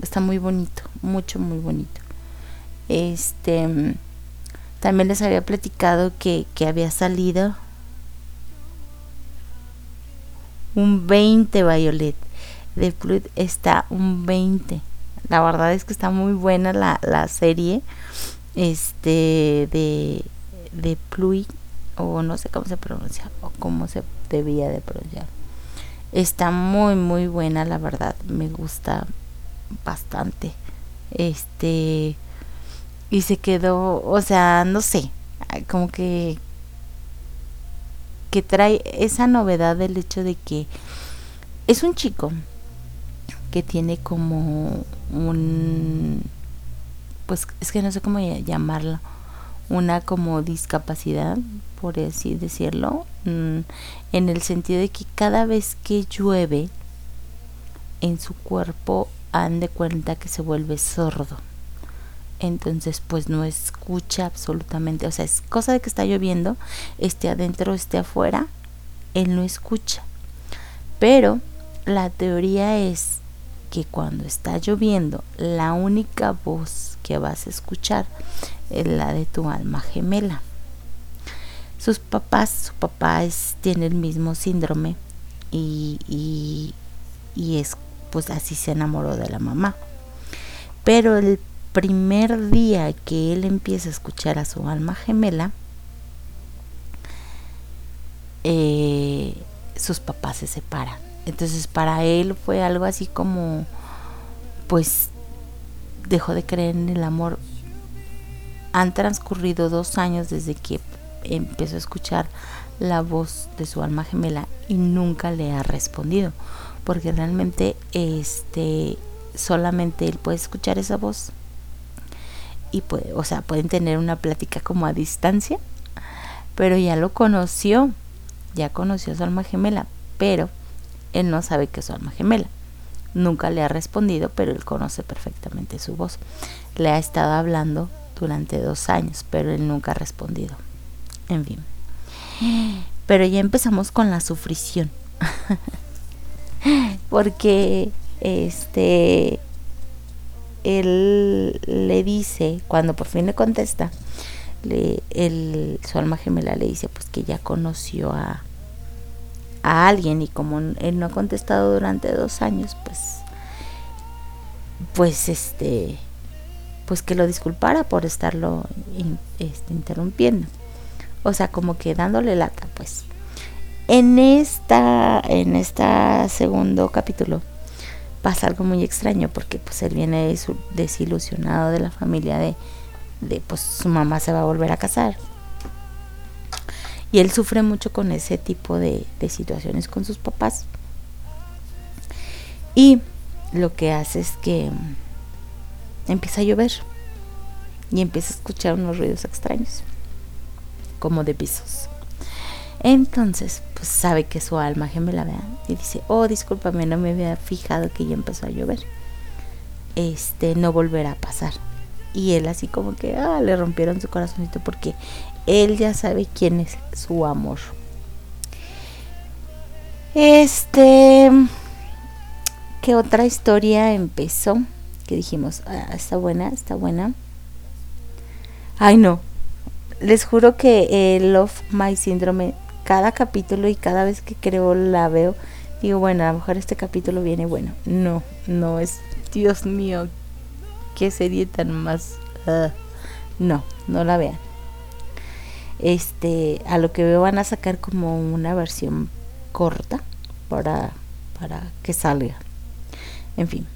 Está muy bonito, mucho muy bonito. Este también les había platicado que, que había salido un 20 Violet. De Pluto está un 20. La verdad es que está muy buena la, la serie este de, de Pluy o no sé cómo se pronuncia o cómo se debía de pronunciar. Está muy muy buena la verdad, me gusta bastante. Este y se quedó, o sea, no sé, como que que trae esa novedad del hecho de que es un chico que tiene como un pues es que no sé cómo llamarlo una como discapacidad por así decirlo mm, en el sentido de que cada vez que llueve en su cuerpo han de cuenta que se vuelve sordo. Entonces pues no escucha absolutamente o sea es cosa de que está lloviendo esté adentro esté afuera él no escucha. Pero la teoría es que cuando está lloviendo, la única voz que vas a escuchar es la de tu alma gemela. Sus papás, su papá es, tiene el mismo síndrome y, y, y es pues así se enamoró de la mamá. Pero el primer día que él empieza a escuchar a su alma gemela, eh, sus papás se separan entonces para él fue algo así como, pues, dejó de creer en el amor. Han transcurrido dos años desde que empezó a escuchar la voz de su alma gemela y nunca le ha respondido porque realmente este solamente él puede escuchar esa voz y puede, o sea, pueden tener una plática como a distancia, pero ya lo conoció, ya conoció a su alma gemela, pero él no sabe que es su alma gemela. Nunca le ha respondido, pero él conoce perfectamente su voz. Le ha estado hablando durante dos años, pero él nunca ha respondido. En fin. Pero ya empezamos con la sufrición. Porque este él le dice, cuando por fin le contesta, le, el, su alma gemela le dice pues que ya conoció a, a alguien y como él no ha contestado durante dos años, pues, pues este, pues que lo disculpara por estarlo este, interrumpiendo. O sea, como que dándole lata, pues. En esta, en este segundo capítulo pasa algo muy extraño porque pues él viene desilusionado de la familia de, de pues su mamá se va a volver a casar y él sufre mucho con ese tipo de, situaciones con sus papás. Y lo que hace es que empieza a llover y empieza a escuchar unos ruidos extraños, como de pisos. Entonces, pues sabe que su alma gemela, vea Y dice, oh, discúlpame, no me había fijado que ya empezó a llover. Este, no volverá a pasar. Y él así como que, ah, le rompieron su corazoncito porque él ya sabe quién es su amor. Este, ¿qué otra historia empezó? Que dijimos, ah, está buena, está buena. Ay, no. Les juro que el Love My Syndrome, cada capítulo y cada vez que creo la veo, digo, bueno, a lo mejor este capítulo viene bueno. No, no es, Dios mío, qué serie tan más. Ah, no, no la vean. Este, a lo que veo van a sacar como una versión corta para, para que salga. En fin.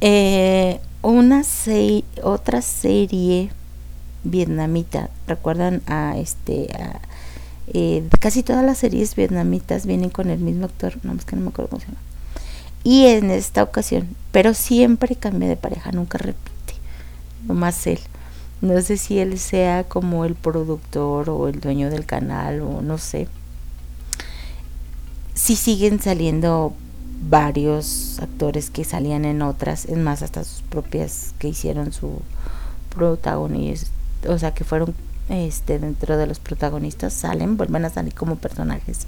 Eh, una otra serie vietnamita. ¿Recuerdan a este eh, casi todas las series vietnamitas vienen con el mismo actor, no más que no me acuerdo cómo se llama. Y en esta ocasión, pero siempre cambia de pareja, nunca repite, nomás él. No sé si él sea como el productor o el dueño del canal o no sé. Si siguen saliendo varios actores que salían en otras, es más, hasta sus propias que hicieron su protagonista, o sea, que fueron este dentro de los protagonistas salen, vuelven a salir como personajes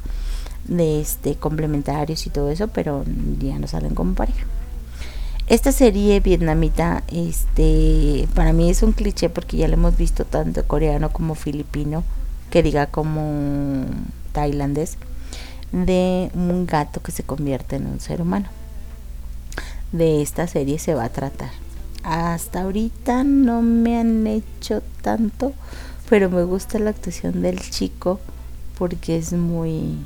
de este complementarios y todo eso, pero ya no salen como pareja. Esta serie vietnamita, este, para mí es un cliché porque ya lo hemos visto tanto coreano como filipino, que diga como tailandés, de un gato que se convierte en un ser humano. De esta serie se va a tratar. Hasta ahorita no me han hecho tanto, pero me gusta la actuación del chico porque es muy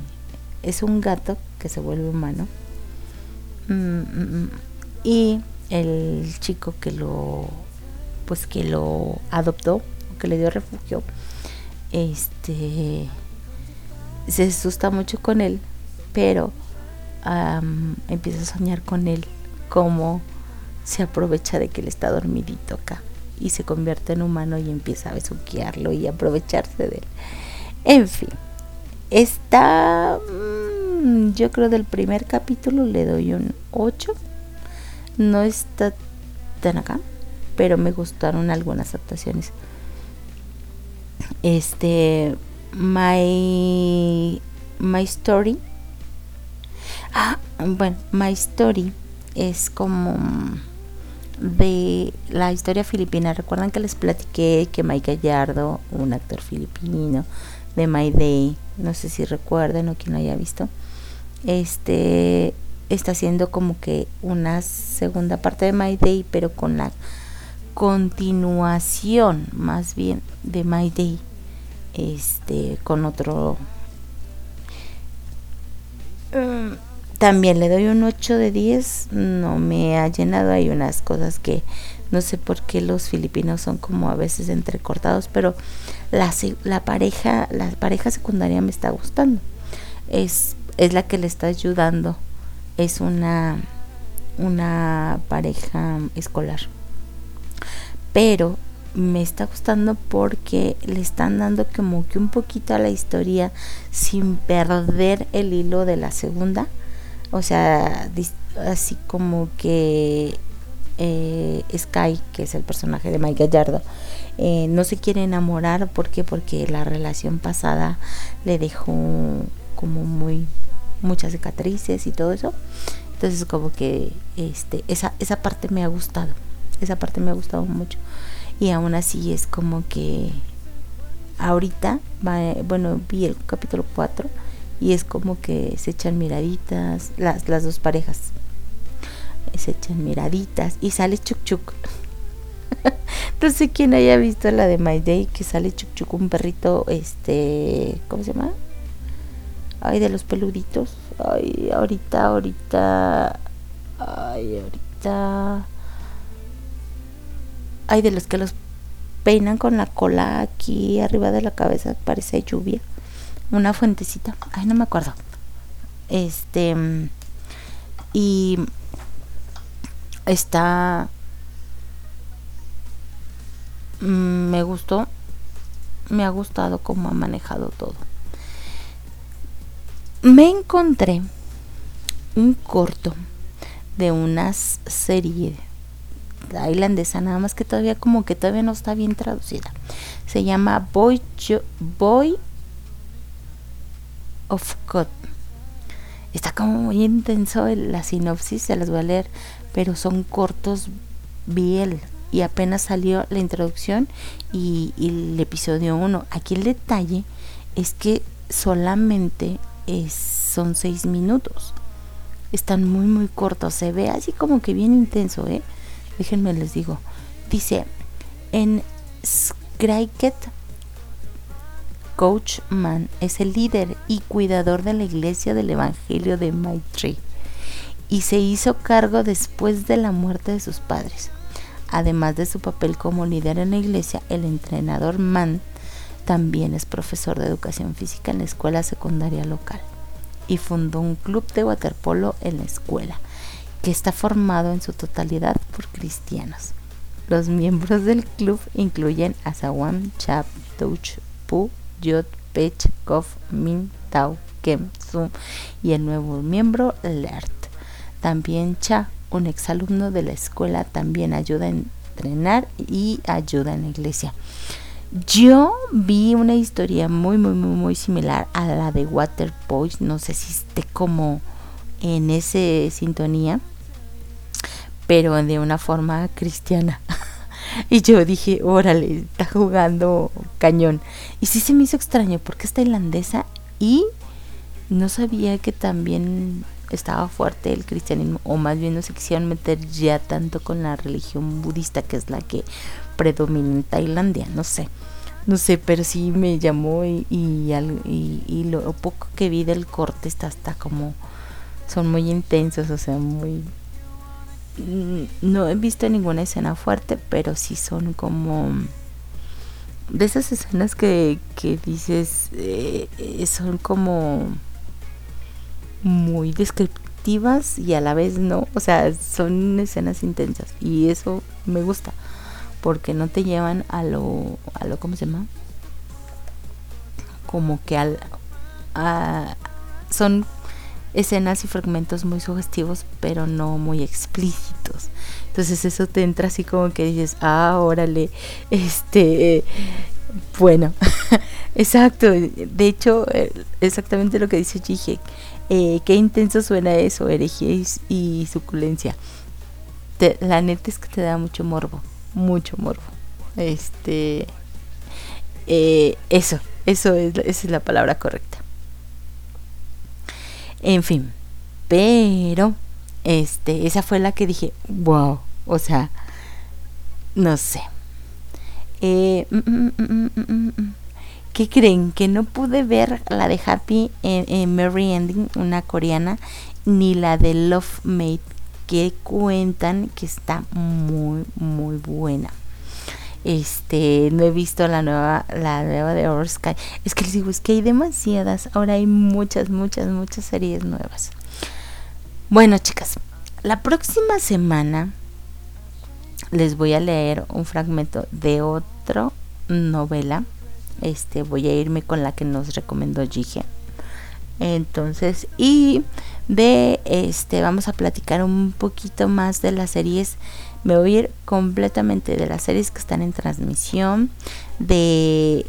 es un gato que se vuelve humano. Mm, mm, mm. Y el chico que lo pues que lo adoptó, que le dio refugio, este se asusta mucho con él, pero empieza a soñar con él como se aprovecha de que él está dormidito acá y se convierte en humano y empieza a besuquearlo y aprovecharse de él. En fin, está, mm, yo creo del primer capítulo le doy un 8. No está tan acá, pero me gustaron algunas actuaciones. Este, My, My Story. Ah, bueno, My Story es como de la historia filipina. Recuerdan que les platiqué que Mike Gallardo, un actor filipino de My Day, no sé si recuerden o quien lo haya visto, este está haciendo como que una segunda parte de My Day, pero con la continuación más bien de My Day, este con otro um, también le doy un 8 de 10. No me ha llenado. Hay unas cosas que no sé por qué los filipinos son como a veces entrecortados, pero la, la pareja, la pareja secundaria me está gustando. Es, es la que le está ayudando. Es una, una pareja escolar. Pero me está gustando porque le están dando como que un poquito a la historia sin perder el hilo de la segunda o sea, así como que eh, Sky, que es el personaje de Mike Gallardo, eh, no se quiere enamorar. ¿Por qué? Porque la relación pasada le dejó como muy muchas cicatrices y todo eso. Entonces como que este esa esa parte me ha gustado. Esa parte me ha gustado mucho. Y aún así es como que ahorita bueno, vi el capítulo 4 y es como que se echan miraditas, las, las dos parejas se echan miraditas y sale Chuk Chuk. no sé quién haya visto la de My Day que sale Chuk Chuk, un perrito, este, ¿cómo se llama? Ay, de los peluditos. Ay, ahorita, ahorita, ay, ahorita. Ay, de los que los peinan con la cola aquí arriba de la cabeza, parece lluvia una fuentecita, ay no me acuerdo. Este y está mm, me gustó me ha gustado cómo ha manejado todo me encontré un corto de una serie tailandesa, nada más que todavía como que todavía no está bien traducida. Se llama Boy, Boy of God. Está como muy intenso la sinopsis, se las voy a leer, pero son cortos bien y apenas salió la introducción y, el episodio 1. Aquí el detalle es que solamente es, son seis minutos. Están muy muy cortos, se ve así como que bien intenso, ¿eh? Déjenme les digo. Dice, en Skriket, Coach Man es el líder y cuidador de la iglesia del Evangelio de Maitri y se hizo cargo después de la muerte de sus padres. Además de su papel como líder en la iglesia, el entrenador Man también es profesor de educación física en la escuela secundaria local y fundó un club de waterpolo en la escuela que está formado en su totalidad por cristianos. Los miembros del club incluyen a Sawam, Chap, Touch, Pu, Yot, Pech, Kof, Min, Tao, Kem, Sum y el nuevo miembro Lert. También Cha, un exalumno de la escuela, también ayuda a entrenar y ayuda en la iglesia. Yo vi una historia muy, muy, muy, muy similar a la de Water Boys. No sé si esté como en ese sintonía pero de una forma cristiana. y yo dije, órale, está jugando cañón. Y sí se me hizo extraño porque es tailandesa y no sabía que también estaba fuerte el cristianismo, o más bien no se quisieron meter ya tanto con la religión budista, que es la que predomina en Tailandia, no sé. No sé, pero sí me llamó y, lo poco que vi del corte está hasta como son muy intensos, o sea, muy Mm, no he visto ninguna escena fuerte, pero sí son como de esas escenas que, que dices eh, son como muy descriptivas y a la vez no, o sea, son escenas intensas y eso me gusta porque no te llevan a lo a lo cómo se llama como que al a, son escenas y fragmentos muy sugestivos, pero no muy explícitos. Entonces eso te entra así como que dices, ah, órale, este, bueno, exacto. De hecho, eh, exactamente lo que dice Gige, eh, qué intenso suena eso, herejía y, suculencia. la neta es que te da mucho morbo, mucho morbo. Este, eh, eso, eso es, esa es la palabra correcta. En fin, pero este, esa fue la que dije, wow, o sea, no sé. Eh, mm, mm, mm, ¿Qué creen? Que no pude ver la de Happy en, Merry Ending, una coreana, ni la de Love Mate, que cuentan que está muy, muy buena. Este, no he visto la nueva, la nueva de Sky. Es que les digo, es que hay demasiadas. Ahora hay muchas, muchas, muchas series nuevas. Bueno, chicas, la próxima semana les voy a leer un fragmento de otra novela. Este, voy a irme con la que nos recomendó Gige. Entonces, y de este, vamos a platicar un poquito más de las series. Me voy a ir completamente de las series que están en transmisión de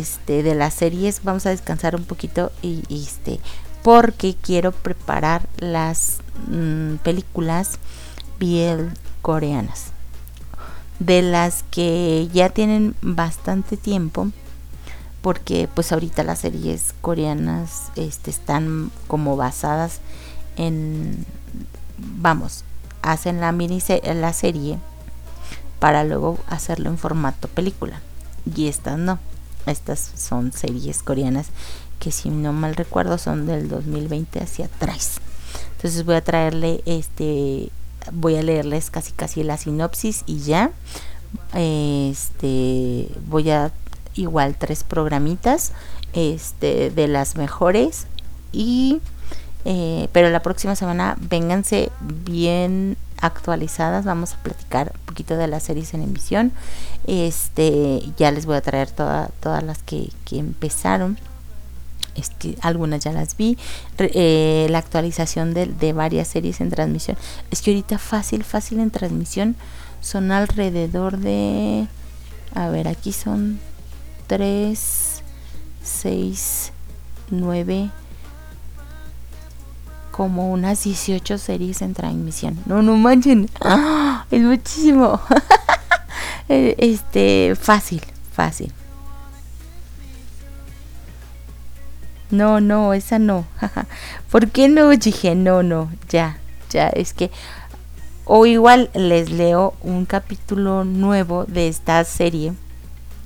este de las series. Vamos a descansar un poquito y, este porque quiero preparar las mm, películas bien coreanas de las que ya tienen bastante tiempo porque pues ahorita las series coreanas este, están como basadas en vamos hacen la miniserie, la serie para luego hacerlo en formato película. Y estas no. Estas son series coreanas que si no mal recuerdo son del 2020 hacia atrás. Entonces voy a traerle este voy a leerles casi casi la sinopsis y ya este voy a igual tres programitas este de las mejores y Eh, pero la próxima semana vénganse bien actualizadas. Vamos a platicar un poquito de las series en emisión. Este, ya les voy a traer toda, todas las que, que empezaron. Este, algunas ya las vi. Eh, la actualización de, de, varias series en transmisión. Es que ahorita fácil, fácil en transmisión son alrededor de... A ver, aquí son 3, 6, 9, como unas 18 series en transmisión. No, no manchen. ¡Ah! Es muchísimo. Eh, este, fácil, fácil. No, no, esa no. ¿Por qué no? Dije, no, no, ya, ya, es que... O igual les leo un capítulo nuevo de esta serie,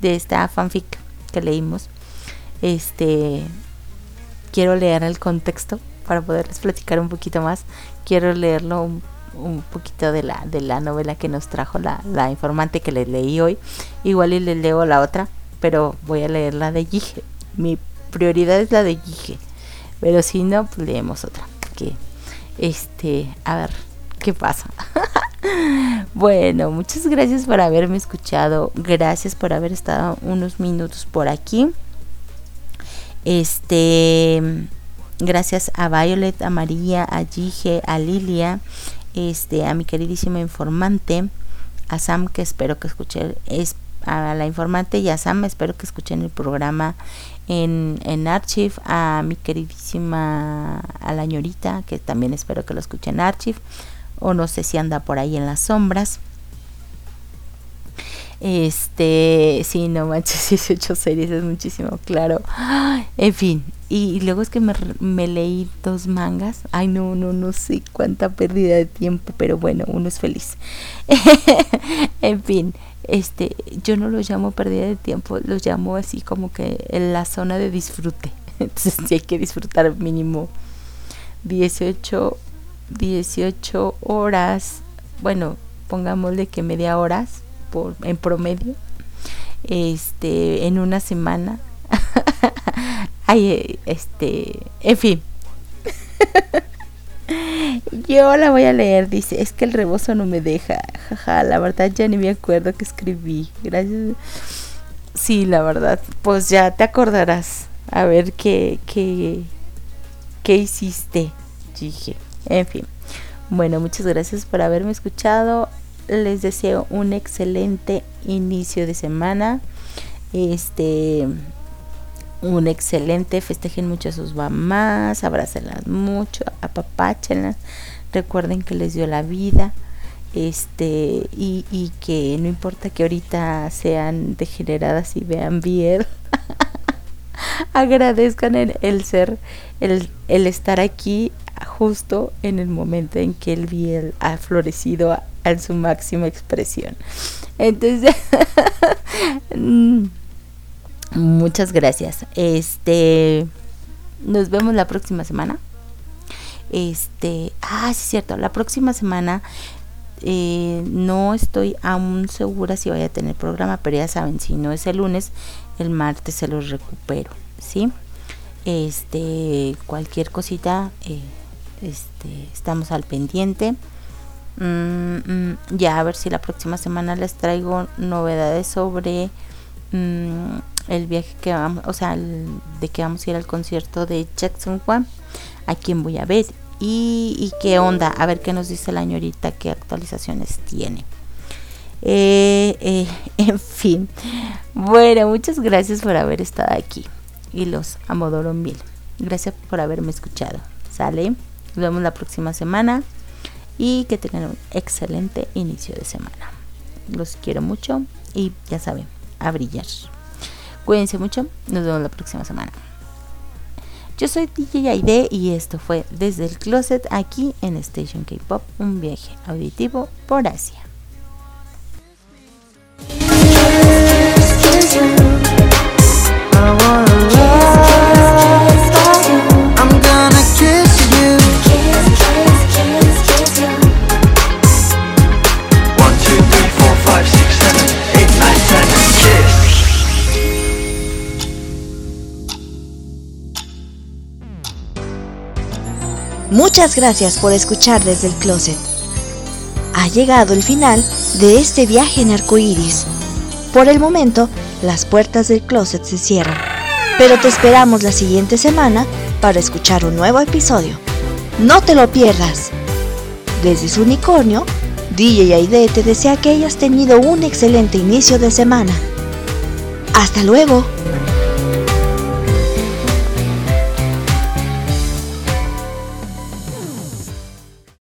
de esta fanfic que leímos. Este, quiero leer el contexto para poderles platicar un poquito más. Quiero leerlo un, poquito de la, de la novela que nos trajo la, la informante que le leí hoy. Igual y le leo la otra, pero voy a leer la de Yige. Mi prioridad es la de Yige. Pero si no, pues leemos otra. Que, este, a ver, ¿qué pasa? bueno, muchas gracias por haberme escuchado. Gracias por haber estado unos minutos por aquí. Este Gracias a Violet, a María, a Gige, a Lilia, este, a mi queridísima informante, a Sam que espero que escuche, es, a la informante y a Sam espero que escuchen el programa en, en Archive, a mi queridísima, a la ñorita que también espero que lo escuchen en Archive, o no sé si anda por ahí en las sombras. Este, sí, no manches, 18 series es muchísimo, claro. En fin, y, luego es que me, leí dos mangas. Ay, no, no, no sé cuánta pérdida de tiempo, pero bueno, uno es feliz. en fin, este, yo no lo llamo pérdida de tiempo, lo llamo así como que en la zona de disfrute. Entonces, sí hay que disfrutar mínimo 18, 18 horas, bueno, pongámosle que media horas por, en promedio, este, en una semana. Ay, este, en fin. Yo la voy a leer, dice, es que el rebozo no me deja. Jaja, la verdad ya ni me acuerdo que escribí. Gracias. Sí, la verdad, pues ya te acordarás. A ver qué, qué, qué hiciste, dije. En fin. Bueno, muchas gracias por haberme escuchado les deseo un excelente inicio de semana. Este un excelente, festejen mucho a sus mamás, abrácenlas mucho, apapáchenlas, recuerden que les dio la vida, este, y, que no importa que ahorita sean degeneradas y vean bien, agradezcan el, el ser, el, el, estar aquí justo en el momento en que el bien ha florecido en su máxima expresión. Entonces, mm, muchas gracias. Este, nos vemos la próxima semana. Este, ah, sí cierto, la próxima semana eh, no estoy aún segura si voy a tener programa, pero ya saben, si no es el lunes, el martes se los recupero, ¿sí? Este, cualquier cosita, eh, este, estamos al pendiente. Mm, mm, ya a ver si la próxima semana les traigo novedades sobre mm, el viaje que vamos, o sea, de que vamos a ir al concierto de Jackson Juan, a quién voy a ver y, qué onda, a ver qué nos dice la señorita, qué actualizaciones tiene. Eh, eh, en fin, bueno, muchas gracias por haber estado aquí y los amodoro mil. Gracias por haberme escuchado. Sale, vemos la próxima semana y que tengan un excelente inicio de semana. Los quiero mucho y ya saben, a brillar. Cuídense mucho, nos vemos la próxima semana. Yo soy DJ Aide y esto fue Desde el Closet aquí en Station K-Pop, un viaje auditivo por Asia. Muchas gracias por escuchar desde el closet. Ha llegado el final de este viaje en arcoíris. Por el momento, las puertas del closet se cierran, pero te esperamos la siguiente semana para escuchar un nuevo episodio. No te lo pierdas. Desde su unicornio, DJ Aide te desea que hayas tenido un excelente inicio de semana. Hasta luego.